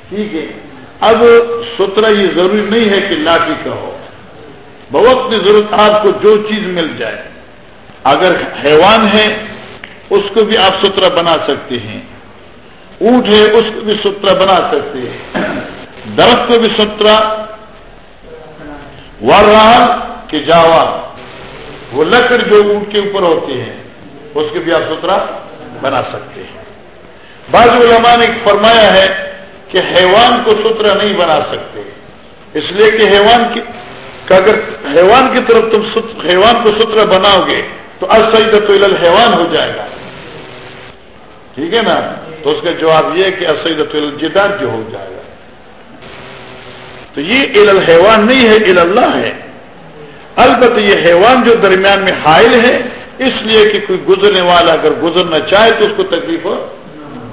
ٹھیک ہے۔ اب سترا یہ ضروری نہیں ہے کہ لاٹھی کا ہو۔ بوقت ضرورت آپ کو جو چیز مل جائے۔ اگر حیوان ہے، اس کو بھی آپ سترا بنا سکتے ہیں۔ اونٹ ہے، اس کو بھی سترا بنا سکتے ہیں۔ درخت کو بھی سترا ور رہا کہ جاوا۔ وہ لکڑ جو اونٹ کے اوپر ہوتے ہیں، اس کو بھی آپ سترا بنا سکتے ہیں۔ بعض علماء نے فرمایا ہے کہ حیوان کو سترا نہیں بنا سکتے۔ اس لیے کہ حیوان کی اگر حیوان کی طرف تم حیوان کو سترا بناؤ گے، تو تو حیوان ہو جائے گا۔ ٹھیک ہے نا؟ تو اس کا جواب یہ کہ اسعیدت الجدار جو ہو جائے گا۔ تو یہ ال الحیوان نہیں ہے اللہ ہے۔ البتہ یہ حیوان جو درمیان میں حائل ہے اس لیے کہ کوئی گزرنے والا اگر گزرنا چاہے تو اس کو تکلیف ہو۔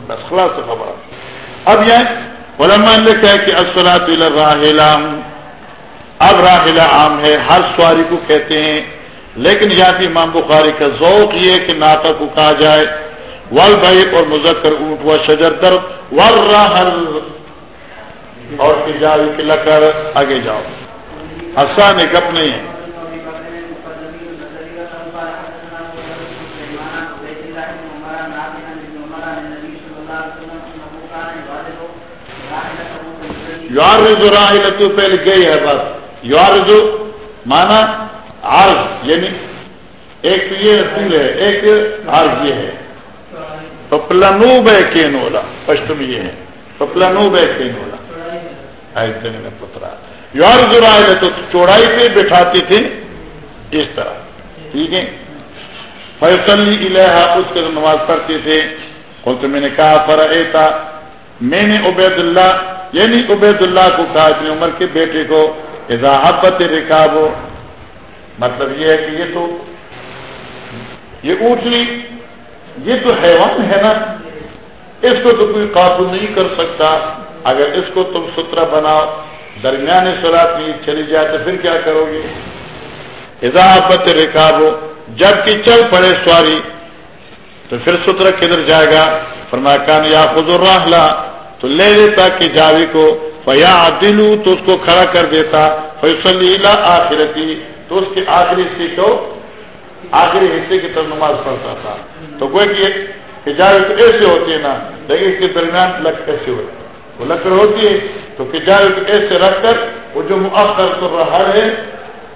بس خلاص خبر۔ اب یہ علماء نے کہا کہ اسلات راہلا اب راہلا عام ہے، ہر سواری کو کہتے ہیں۔ لیکن یہاں امام بخاری کا ذوق یہ کہ ناتا کو کہا جائے ول بھائی اور مذکر اونٹ و شجر در ور راہل اور تجاری کے لکڑ، آگے جاؤ۔ آسان ایک اپنے ہیں۔ یار جو راہ تو پہلے گئی ہے بس. یار جو مانا عرض یعنی ایک تو یہ رسول ہے، ایک عرض یہ ہے. پپلانوب ہے کینولا، پشتم یہ ہے. پپلانوب ہے کینولا. پترا یار جو رائے تو چوڑائی پہ بٹھاتے تھے اس طرح. ٹھیک ہے؟ فیصل الحا اس کے نماز پڑھتے تھے اور تو میں نے کہا فرا تھا میں نے عبید اللہ یعنی عبید اللہ کو کہا اپنی عمر کے بیٹے کو اضاحت رکاب ہو مطلب یہ ہے کہ یہ تو، یہ اونٹنی، یہ تو حیوان ہے نا۔ اس کو تو کوئی قابو نہیں کر سکتا۔ اگر اس کو تم سترا بناؤ، درمیان سرات میں چلی جائے تو پھر کیا کرو گے؟ اضافت رکابو جبکہ چل پڑے سواری، تو پھر سترا کدھر جائے گا؟ فرمایا، کان یا خود الراہلا تو لے لیتا کہ جاوی کو فیا دلو تو اس کو کھڑا کر دیتا فیصلی آخرتی تو اس کے آخری حصے کو، آخری حصے کی طرف نماز پڑھتا تھا۔ تو کوئی کہ تو ایسے ہوتی ہے نا، لیکن اس کے درمیان لک ایسے ہوتی وہ لکڑ ہوتی ہے، تو تجارت ایسے رکھ کر، وہ جو مؤخر کر رہا ہے،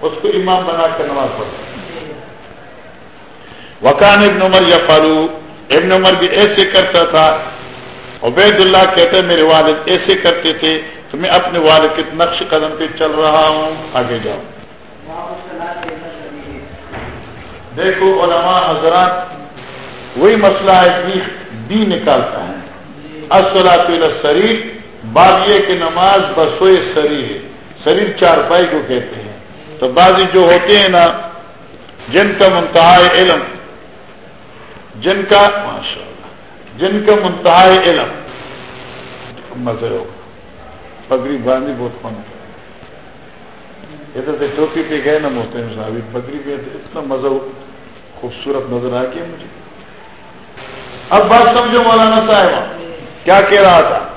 اس کو امام بنا کر نماز پڑھتا وکان ابن عمر یا فارو ابن عمر بھی ایسے کرتا تھا عبید اللہ کہتے میرے والد ایسے کرتے تھے تو میں اپنے والد کے نقش قدم پہ چل رہا ہوں، آگے جاؤ۔ دیکھو علماء حضرات، وہی مسئلہ ہے کہ بی نکالتا ہے۔ اصلاط شریف بات یہ کہ نماز بسوئے شریر ہے۔ شریر چار پائی کو کہتے ہیں۔ تو بعض جو ہوتے ہیں نا، جن کا منتہا علم، جن کا، ماشاء جن کا منتہا علم۔ مزے ہو۔ پگڑی باندھی بہت کون ادھر سے ٹوپی پہ گئے نا موتے ہیں صاحب پگڑی پہ اتنا مزہ خوبصورت نظر آ گیا مجھے۔ اب بات سمجھو مولانا صاحب، کیا کہہ رہا تھا؟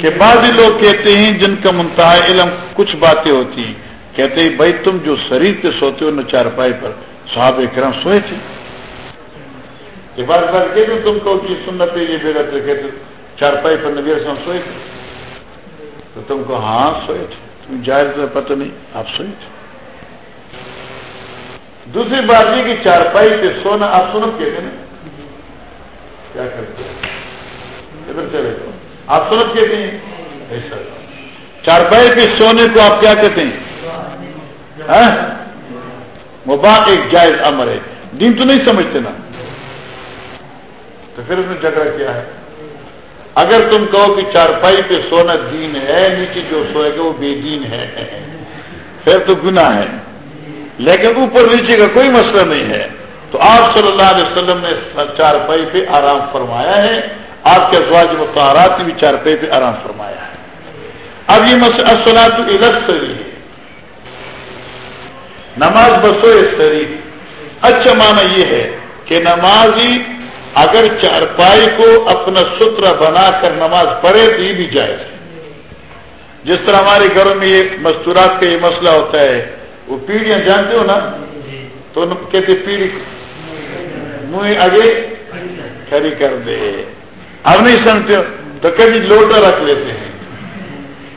کہ بعض لوگ کہتے ہیں جن کا منتہا علم کچھ باتیں ہوتی ہیں۔ کہتے ہیں، بھائی تم جو شریر پہ سوتے ہو نہ چارپائی پر، صحابہ کرم سوئے تھے۔ یہ بار بار کہتے تم کو کہ سنت یہ بے رہتے کہتے چارپائی پر نبی رسم سوئے تھے۔ تو تم کو ہاں سوئے تھے۔ تم جائز تو پتہ نہیں، آپ سوئے تھے۔ دوسری بات یہ کہ چارپائی پہ سونا، آپ سنت کہتے نا؟ کیا کرتے ادھر چلے آپ سنت کہتے ہیں؟ ایسا چارپائی پہ سونے کو آپ کیا کہتے ہیں؟ ہاں؟ مباح ایک جائز امر ہے۔ دین تو نہیں سمجھتے نا۔ تو پھر اس نے جھگڑا کیا ہے؟ اگر تم کہو کہ چارپائی پہ سونا دین ہے، نیچے جو سوئے گا وہ بے دین ہے۔ پھر تو گناہ ہے۔ لیکن اوپر نیچے کا کوئی مسئلہ نہیں ہے۔ تو آپ صلی اللہ علیہ وسلم نے چارپائی پہ آرام فرمایا ہے۔ آپ کے ازواج متحرات نے بھی چارپائی پہ آرام فرمایا ہے۔ اب یہ مسئلہ اصلا تو الگ سری ہے نماز بسو شریف اچھا معنی یہ ہے کہ نمازی اگر چارپائی کو اپنا ستر بنا کر نماز پڑھے تو یہ بھی جائز ہے۔ جس طرح ہمارے گھروں میں یہ مستورات کا یہ مسئلہ ہوتا ہے، وہ پیڑیاں جانتے ہو نا؟ تو کہتے پیڑھی منہ آگے کھڑی کر دے۔ اب نہیں سمجھتے ہو، تو کبھی لوٹا رکھ لیتے ہیں۔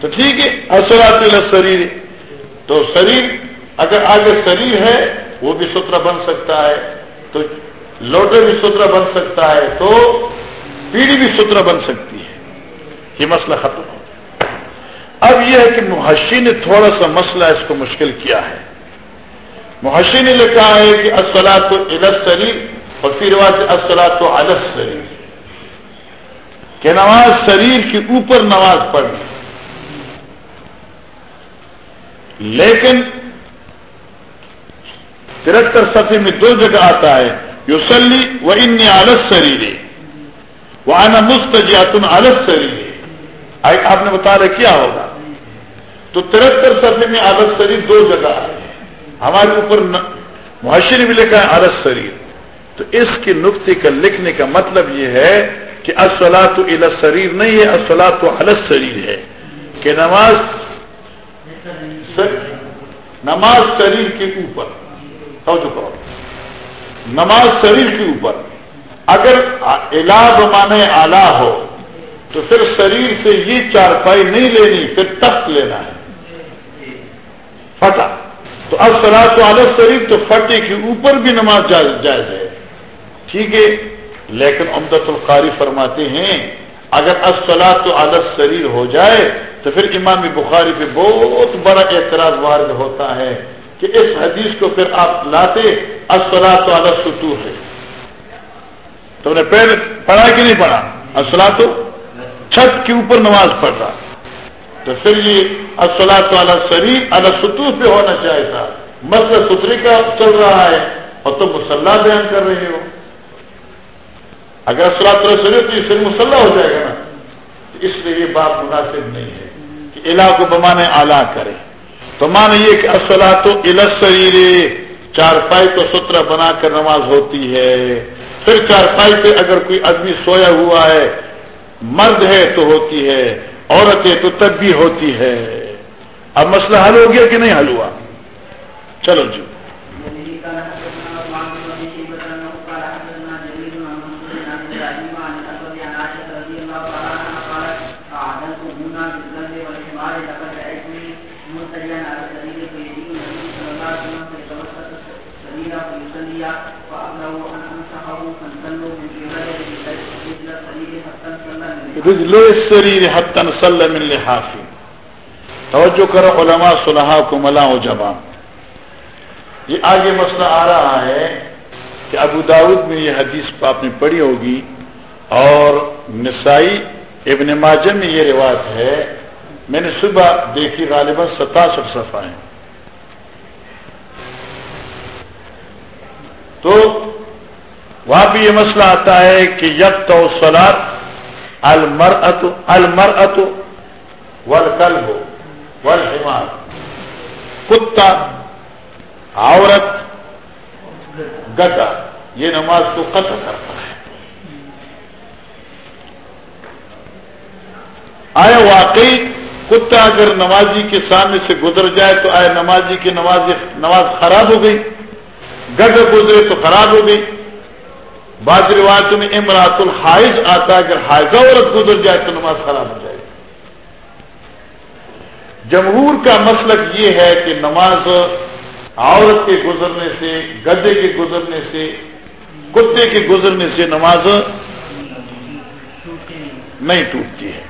تو ٹھیک ہے اصلاتی شریر تو شریر اگر آگے شریر ہے، وہ بھی سترا بن سکتا ہے۔ تو لوٹے بھی سترا بن سکتا ہے تو پیڑھی بھی سترا بن سکتی ہے۔ یہ مسئلہ ختم ہو گیا۔ اب یہ ہے کہ محشی نے تھوڑا سا مسئلہ اس کو مشکل کیا ہے۔ محشی نے لکھا ہے کہ اصلاح تو الگ شریر اور پھر بات اصلاح تو الگ شریر کہ نماز شریر کے اوپر نماز پڑھنی لیکن ترہتر صفحے میں دو جگہ آتا ہے۔ یوسلی و ان عالت سریرے وہ آنا مستجیاتن عالت سریرے آپ نے بتا رہا کیا ہوگا؟ تو ترہتر صفحے میں عالت شریر دو جگہ آئے ہمارے اوپر معاشرے بھی لکھا ہے عالت شریر تو اس کے نقطے کا لکھنے کا مطلب یہ ہے کہ اصلا تو علت شریر نہیں ہے اصلا تو حلت شریر ہے۔ کہ نماز نماز شریر کے اوپر۔ کرو نماز شریر کے اوپر۔ اگر علاج مانے آلہ ہو، تو پھر شریر سے یہ چارپائی نہیں لینی، پھر تخت لینا ہے۔ پھٹا تو اب سرا تو عالت شریف تو فتح کے اوپر بھی نماز جائز ہے۔ ٹھیک ہے۔ لیکن امدت القاری فرماتے ہیں، اگر اصلا تو عادت شریر ہو جائے، تو پھر امام بخاری پہ بہت بڑا اعتراض وارد ہوتا ہے۔ کہ اس حدیث کو پھر آپ لاتے اصلا تو الگ ستو ہے۔ تو نے پہلے پڑھا کہ نہیں پڑھا؟ اصلا تو چھت کے اوپر نماز پڑھ رہا۔ تو پھر یہ اصلا تو الگ شریف الگ ستو پہ ہونا چاہیے۔ تھا مسئلہ ستری کا چل رہا ہے اور تم مسلح بیان کر رہے ہو۔ اگر اصلاح تو شریف تو یہ پھر مسلح ہو جائے گا نا۔ تو اس لیے یہ بات مناسب نہیں ہے کہ علا کو بمانے آلہ کرے۔ تو مانا یہ کہ اصلا تو السری چارپائی کو سترا بنا کر نماز ہوتی ہے۔ پھر چارپائی پہ اگر کوئی آدمی سویا ہوا ہے، مرد ہے تو ہوتی ہے، عورت ہے تو تب بھی ہوتی ہے۔ اب مسئلہ حل ہو گیا کہ نہیں حل ہوا؟ چلو جی۔ رجلو سریر حتن سلم لحافی توجہ کرو علماء صلحاء کو ملا و جبان یہ آگے مسئلہ آ رہا ہے کہ ابو داود میں یہ حدیث آپ نے پڑھی ہوگی اور نسائی ابن ماجن میں یہ روایت ہے میں نے صبح دیکھی غالباً ستاسٹھ صفحہ تو وہاں بھی یہ مسئلہ آتا ہے کہ یب تو سلاد المر ات المر ات ول کتا، عورت گدا یہ نماز کو قطع کرتا ہے۔ آئے واقعی کتا اگر نمازی کے سامنے سے گزر جائے تو آئے نمازی کی نماز نماز خراب ہو گئی؟ گڈ گزرے تو خراب ہو گئی۔ بعض روایتوں میں امراط الحائض آتا ہے، اگر حائضہ عورت گزر جائے تو نماز خراب ہو جائے گی۔ جمہور کا مسلک یہ ہے کہ نماز عورت کے گزرنے سے، گدے کے گزرنے سے، کتے کے گزرنے سے نماز نہیں ٹوٹتی ہے۔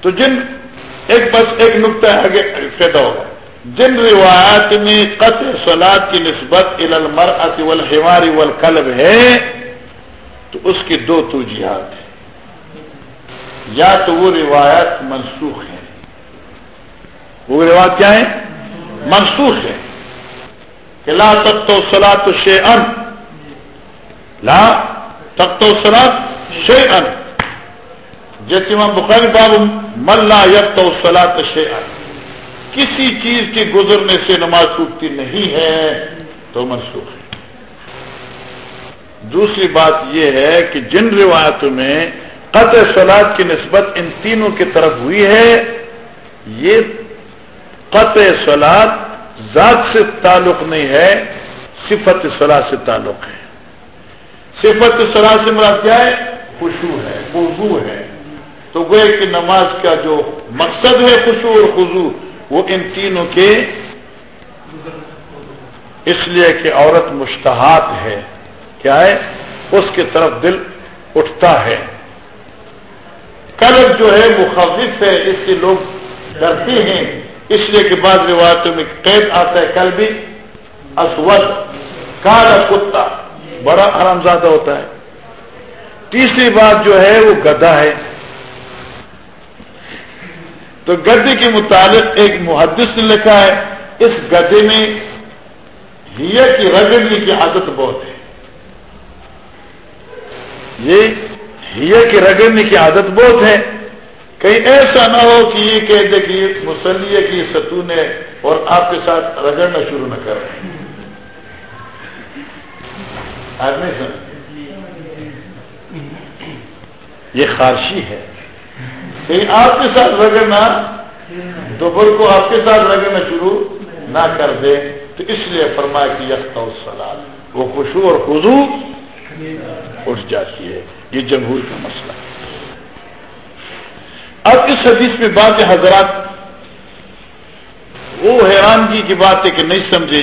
تو جن، ایک بس ایک نقطہ آگے پیدا ہوگا۔ جن روایات میں قطع سلاد کی نسبت المر اطول ہماری والکلب ہے، تو اس کی دو توجیحات ہیں۔ یا تو وہ روایت منسوخ ہیں۔ وہ روایت کیا ہے منسوخ ہے کہ لا تب تو سلا تو شے ان لا تب تو سلا شے ان جیسے میں بخاری باب ملا یب تو سلا تو شے ان کسی چیز کے گزرنے سے نماز ٹوٹتی نہیں ہے، تو منسوخ ہے۔ دوسری بات یہ ہے کہ جن روایتوں میں قطع سلاد کی نسبت ان تینوں کی طرف ہوئی ہے، یہ قطع سلاد ذات سے تعلق نہیں ہے، صفت سلاد سے تعلق ہے۔ صفت سلاد سے مراد کیا ہے؟ خوشبو ہے خوشبو ہے۔ تو گوئے کہ نماز کا جو مقصد ہے خوشبو اور خوشبو وہ ان تینوں کے اس لیے کہ عورت مشتحات ہے، کیا ہے؟ اس کی طرف دل اٹھتا ہے۔ قلب جو ہے وہ ہے، اس سے لوگ ڈرتے ہیں۔ اس لیے کہ بعض روایتوں میں قید آتا ہے کل بھی اسود، کالا کتا، بڑا آرام زیادہ ہوتا ہے۔ تیسری بات جو ہے، وہ گدا ہے۔ تو گدے کے متعلق ایک محدث نے لکھا ہے، اس گدے میں ہیا کی رگڑنے کی عادت بہت ہے۔ یہ ہیا کی رگڑنے کی عادت بہت ہے۔ کہیں ایسا نہ ہو کہ یہ کہہ دے کہ مسلیہ کی ستون ہے اور آپ کے ساتھ رگڑنا شروع نہ کر رہے ہیں یہ خارشی ہے۔ یعنی آپ کے ساتھ رگڑنا دوپہر کو آپ کے ساتھ رگڑنا شروع نہ کر دے تو اس لیے فرمایا کہ یکتا سلاد وہ خوشبو اور خزو اٹھ جاتی ہے۔ یہ جمہور کا مسئلہ۔ ہے اب اس حدیث میں بات حضرات وہ حیرانگی کی بات ہے کہ نہیں سمجھے۔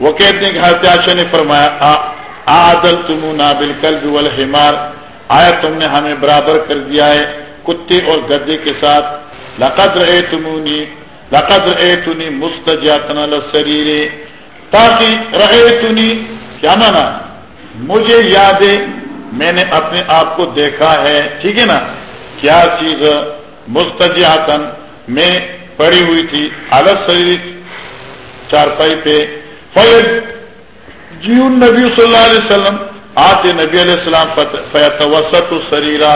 وہ کہتے ہیں کہ حضرت نے فرمایا آدل تم نابل کل والحمار۔ آیا تم نے ہمیں برابر کر دیا ہے۔ کتے اور گدے کے ساتھ، لقد رہے تمونی لقد رہے تنی مستجاتنا لسریر تاکہ رہے تنی کیا مانا؟ مجھے یاد ہے، میں نے اپنے آپ کو دیکھا ہے، ٹھیک ہے نا؟ کیا چیز مستجاتن؟ میں پڑی ہوئی تھی الگ شریر چارپائی پہ۔ فیض جیون نبی صلی اللہ علیہ وسلم آتے، نبی علیہ السلام فیت وسط شریرا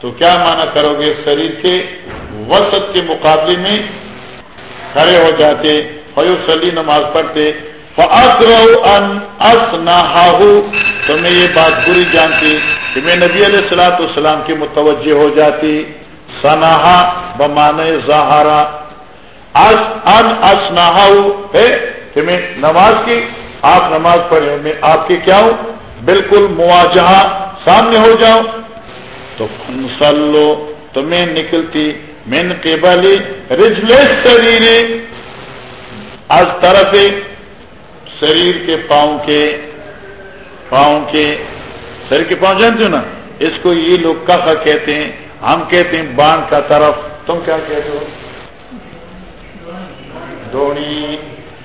تو کیا مانا کرو گے؟ شریر کے وسط کے مقابلے میں کھڑے ہو جاتے فیو سلی نماز پڑھتے تو میں یہ بات بری جانتی کہ میں نبی علیہ السلاۃ السلام کی متوجہ ہو جاتی۔ سناہا بمان زہارا ہے؟ کہ میں نماز کی، آپ نماز پڑھے میں آپ کی کیا ہوں؟ بالکل مواجہ سامنے ہو جاؤں۔ تو فنسلو تو میں نکلتی، من قبلی رجلے شریر آج طرف شریر کے پاؤں کے پاؤں کے شریر کے پاؤں، جانتے ہو نا؟ اس کو یہ لوگ کہا کہتے ہیں، ہم کہتے ہیں بان کا طرف۔ تم کیا کہتے ہو؟ دوڑی۔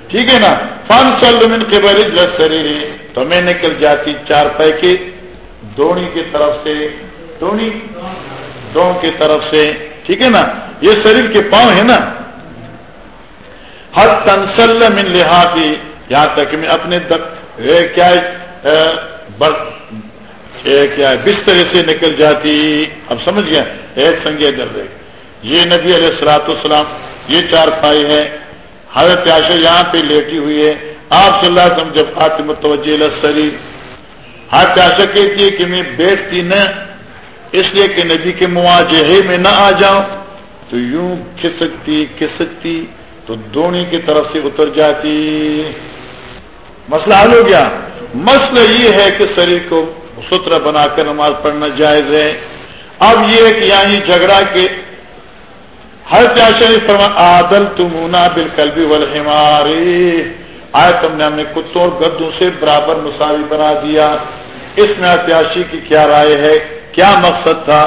ٹھیک ہے نا؟ فن سلمن کے بڑے جس شریر تو میں نکل جاتی چار پے کی دوڑی کی طرف سے۔ دوڑی دو کی طرف سے، ٹھیک ہے نا؟ یہ شریر کے پاؤں ہے نا؟ ہر تنسل من لحاظی یہاں تک میں اپنے کیا کیا بستر سے نکل جاتی۔ اب سمجھ گیا ایک سنگے درد یہ نبی علیہ السلاۃ السلام یہ چار پائی ہے حضرت عاشر یہاں پہ لیٹی ہوئی ہے۔ آپ صلی اللہ علیہ وسلم جب آتے متوجہ سری ہاتھ آشا کہتی ہے کہ میں بیٹھتی نہ اس لیے کہ نبی کے مواجہے میں نہ آ جاؤں تو یوں کھسکتی کھسکتی، تو دونوں کی طرف سے اتر جاتی۔ مسئلہ حل ہو گیا۔ مسئلہ یہ ہے کہ شریر کو سترا بنا کر نماز پڑھنا جائز ہے۔ اب یہ ہے کہ یہاں جھگڑا کے ہر چاشری فرما آدل تمونا بالکل بھی آئے تم نے ہمیں کتوں اور گدوں سے برابر مساوی بنا دیا۔ اس میں اتیاشی کی کیا رائے ہے؟ کیا مقصد تھا؟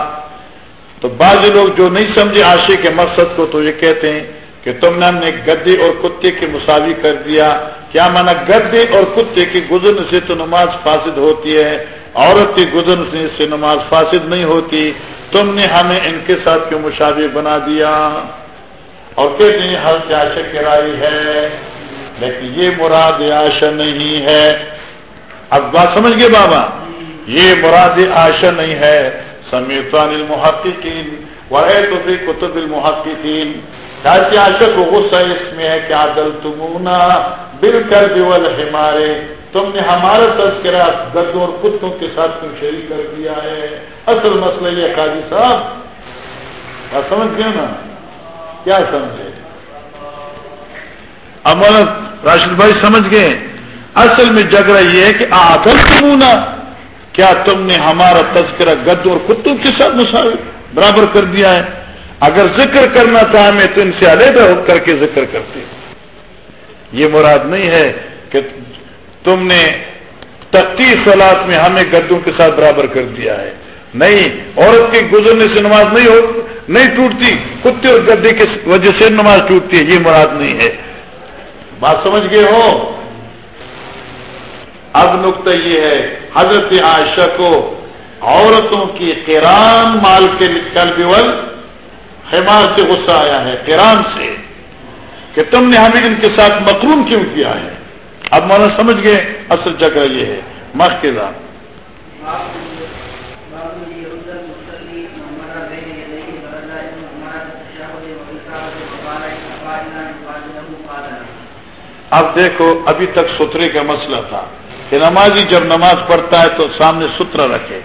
تو بعض لوگ جو نہیں سمجھے آشی کے مقصد کو تو یہ کہتے ہیں کہ تم نے ہم نے گدے اور کتے کے مساوی کر دیا۔ کیا مانا گدے اور کتے کے گزرنے سے تو نماز فاسد ہوتی ہے؟ عورت کے گزرنے سے نماز فاسد نہیں ہوتی۔ تم نے ہمیں ان کے ساتھ کیوں مشابہ بنا دیا؟ اور کہتے ہیں ہر آشا کی رائے ہے، لیکن یہ مراد آشا نہیں ہے۔ اب بات سمجھ گئے بابا؟ یہ مراد آشا نہیں ہے. سمیتان المحققین وے تو بھی کتب المحققین تاکہ آشا کو غصہ اس میں ہے کہ عدل تمونا بل کر دیول ہمارے تم نے ہمارا تذکرہ گدوں اور کتوں کے ساتھ کیوں شریک کر دیا ہے؟ اصل مسئلہ یہ قاضی صاحب کیا سمجھ گئے نا؟ کیا سمجھے؟ امن راشد بھائی سمجھ گئے. اصل میں جگڑا یہ ہے کہ آدر تمونا کیا تم نے ہمارا تذکرہ گدوں اور کتوں کے ساتھ مساوی برابر کر دیا ہے؟ اگر ذکر کرنا تھا ہمیں تو ان سے علیحدہ کر کے ذکر کرتے یہ مراد نہیں ہے کہ تم نے تقی سولاد میں ہمیں گدوں کے ساتھ برابر کر دیا ہے۔ نہیں، عورت کے گزرنے سے نماز نہیں ہو، نہیں ٹوٹتی، کتے اور گدے کی وجہ سے نماز ٹوٹتی ہے، یہ مراد نہیں ہے۔ بات سمجھ گئے ہو؟ اب نقطہ یہ ہے حضرت عائشہ کو عورتوں کی قیران مال کے کل بیول حمار سے غصہ آیا ہے قیران سے کہ تم نے ہمیں ان کے ساتھ مقروم کیوں کیا ہے؟ اب مولانا سمجھ گئے، اصل جگہ یہ ہے۔ مخ اب دیکھو، ابھی تک سترے کا مسئلہ تھا۔ کہ نمازی جب نماز پڑھتا ہے تو سامنے سترا رکھے۔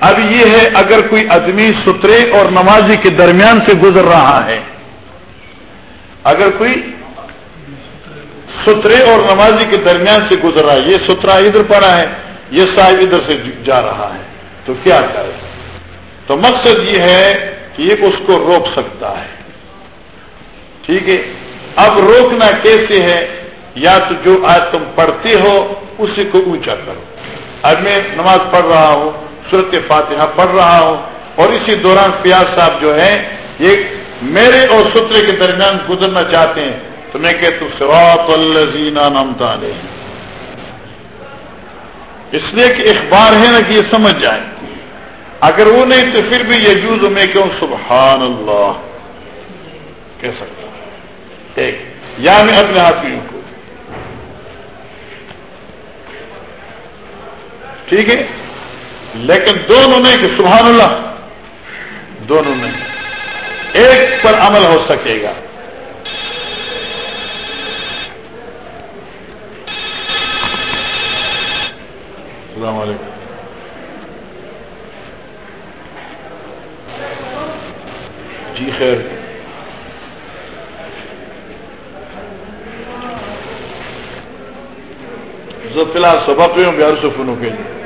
اب یہ ہے اگر کوئی آدمی سترے اور نمازی کے درمیان سے گزر رہا ہے۔ اگر کوئی سترے اور نمازی کے درمیان سے گزر رہا ہے، یہ سترا ادھر پڑا ہے، یہ صاحب ادھر سے جا رہا ہے۔ تو کیا کرے؟ تو مقصد یہ ہے کہ یہ اس کو روک سکتا ہے۔ ٹھیک ہے؟ اب روکنا کیسے ہے؟ یا تو جو آج تم پڑھتے ہو، اسی کو اونچا کرو۔ آج میں نماز پڑھ رہا ہوں صورت فاتحہ پڑھ رہا ہوں، اور اسی دوران پیاز صاحب جو ہے یہ میرے اور سترے کے درمیان گزرنا چاہتے ہیں۔ تو میں کہ تو سراط الزینا نمتا اس لیے کہ اخبار ہے نا کہ یہ سمجھ جائیں۔ اگر وہ نہیں تو پھر بھی یہ جوز میں کیوں سبحان اللہ۔ کہہ سکتا ایک یا یعنی میں اپنے ہاتھیوں کو ٹھیک ہے؟ لیکن دونوں میں کہ سبحان اللہ، دونوں میں ایک پر عمل ہو سکے گا۔ السلام علیکم۔ جی خیر۔ جو فی الحال سبق ہوں بیار سے فنوں کے لیے۔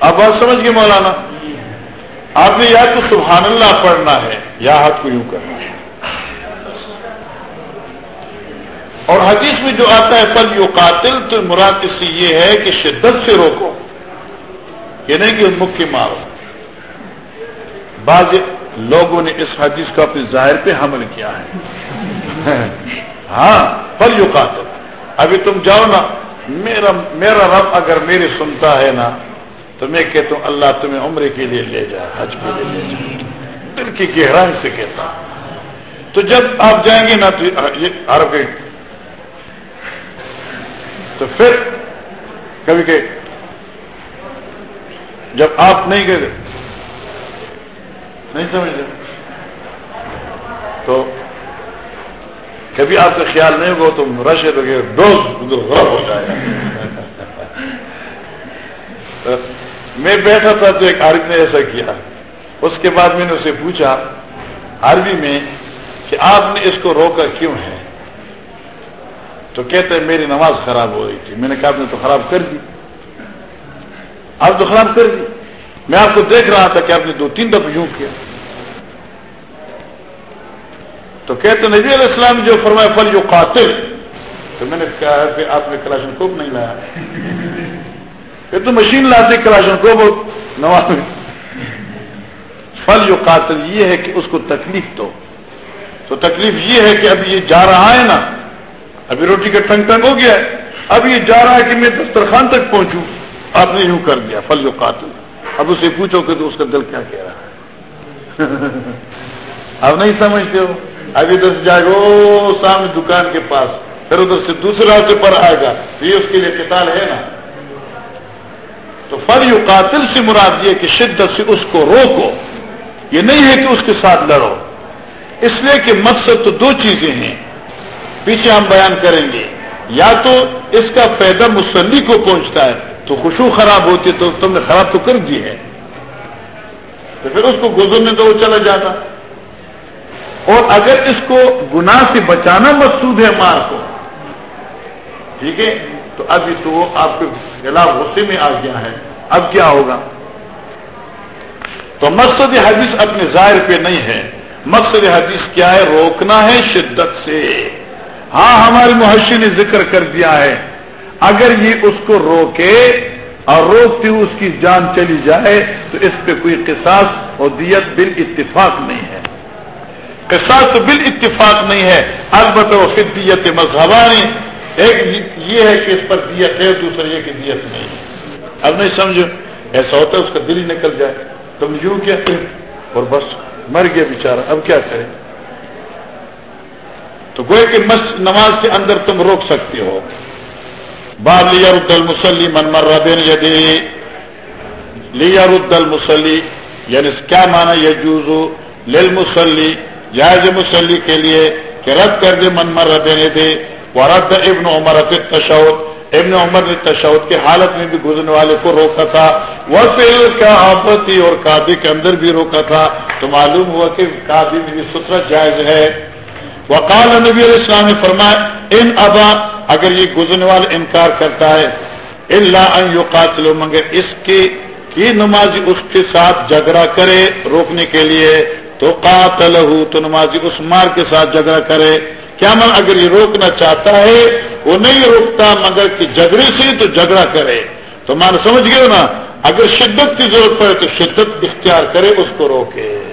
اب بات سمجھ گئے مولانا؟ آپ نے یا تو سبحان اللہ پڑھنا ہے، یا ہاتھ کو یوں کرنا ہے۔ اور حدیث میں جو آتا ہے پل یو قاتل تو مراد اس سے یہ ہے کہ شدت سے روکو۔ یہ نہیں کہ مکھ کے مارو۔ بعض لوگوں نے اس حدیث کو اپنے ظاہر پہ حمل کیا ہے۔ <laughs> ہاں پل یو قاتل ابھی تم جاؤ نا۔ میرا میرا رب اگر میرے سنتا ہے نا، تو میں کہتا ہوں، اللہ تمہیں عمرے کے لیے لے جائے حج کے لیے لے جائے دل کی گہرائی سے کہتا ہوں۔ تو جب آپ جائیں گے نا، تو عرب کے تو پھر کبھی کہ جب آپ نہیں گئے، نہیں سمجھتے۔ تو کبھی آپ کا خیال نہیں ہوگا تو رش ہے تو ڈوز غرب ہو جائے۔ میں بیٹھا تھا تو ایک عربی نے ایسا کیا۔ اس کے بعد میں نے اسے پوچھا عربی میں کہ آپ نے اس کو روکا کیوں ہے؟ تو کہتے ہیں میری نماز خراب ہو رہی تھی۔ میں نے کہا آپ نے تو خراب کر دی۔ آپ تو خراب کر دی۔ میں آپ کو دیکھ رہا تھا کہ آپ نے دو، تین دفعہ یوں کیا۔ تو کہتے نبی علیہ السلام جو فرمایا، فل جو قاتل تو میں نے کہا کہ آپ نے کلاشن کوپ نہیں لایا۔ کہ تو مشین لاتے، کلاشن کوپ نواز۔ فل جو قاتل یہ ہے کہ اس کو تکلیف دو۔ تو تکلیف یہ ہے کہ اب یہ جا رہا ہے نا، ابھی روٹی کا ٹنگ ٹنگ ہو گیا۔ ہے اب یہ جا رہا ہے کہ میں دسترخوان تک پہنچوں۔ آپ نے یوں کر دیا، فل جو قاتل اب اسے پوچھو کہ تو اس کا دل کیا کہہ رہا ہے۔ <laughs> اب نہیں سمجھتے ہو؟ ابھی دس جائے گا سامنے دکان کے پاس۔ پھر ادھر سے دوسرے راستے پر آئے گا۔ یہ اس کے لیے قتال ہے نا؟ تو فل یو قاتل سے مراد یہ کہ شدت سے اس کو روکو۔ یہ نہیں ہے کہ اس کے ساتھ لڑو۔ اس لیے کہ مقصد تو دو چیزیں ہیں۔ پیچھے ہم بیان کریں گے۔ یا تو اس کا فائدہ مسلی کو پہنچتا ہے، تو خوشبو خراب ہوتی تو تم نے خراب تو کر دی ہے۔ تو پھر اس کو گزرنے تو وہ چلا جاتا۔ اور اگر اس کو گناہ سے بچانا مقصود ہے مار کو، ٹھیک ہے؟ تو ابھی تو وہ آپ کے خلاف غصے میں آ گیا ہے۔ اب کیا ہوگا؟ تو مقصد حدیث اپنے ظاہر پہ نہیں ہے۔ مقصد حدیث کیا ہے؟ روکنا ہے شدت سے۔ ہاں ہماری محشی نے ذکر کر دیا ہے۔ اگر یہ اس کو روکے اور روکتے ہوئے اس کی جان چلی جائے تو اس پہ کوئی قصاص اور دیت بال اتفاق نہیں ہے۔ قصاص تو بال اتفاق نہیں ہے، البتہ وہ پھر دیت مذہبانی۔ ایک یہ ہے کہ اس پر دیت ہے دوسرا یہ کہ دیت نہیں ہے۔ اب نہیں سمجھو، ایسا ہوتا ہے اس کا دل ہی نکل جائے۔ تم یوں کہتے اور بس مر گیا بیچارہ، اب کیا کرے؟ تو گوئے کہ نماز کے اندر تم روک سکتے ہو۔ باب لیا رد المسلی من مر یدی۔ لیا رد المسلی یعنی کیا مانا یہ جوزو لل مسلی کے لیے کہ رد کر دے من مر بین دے وہ رد ابن عمر تشود ابن عمر نے تشود کی حالت میں بھی گزرنے والے کو روکا تھا۔ وہ فیل کا آپتی اور کابی کے اندر بھی روکا تھا۔ تو معلوم ہوا کہ کابی میں بھی سترہ جائز ہے۔ وقال نبی علیہ السلام نے فرمایا، ان ابا، اگر یہ گزرنے والا انکار کرتا ہے اللہ یو قاتل مگر اس کی کی نمازی اس کے ساتھ جھگڑا کرے روکنے کے لیے۔ تو قاتل تو نمازی اس مار کے ساتھ جھگڑا کرے۔ کیا من اگر یہ روکنا چاہتا ہے، وہ نہیں روکتا، مگر کہ جھگڑے سے تو جھگڑا کرے۔ تو مان سمجھ گئے نا؟ اگر شدت کی ضرورت پڑے تو شدت اختیار کرے، اس کو روکے۔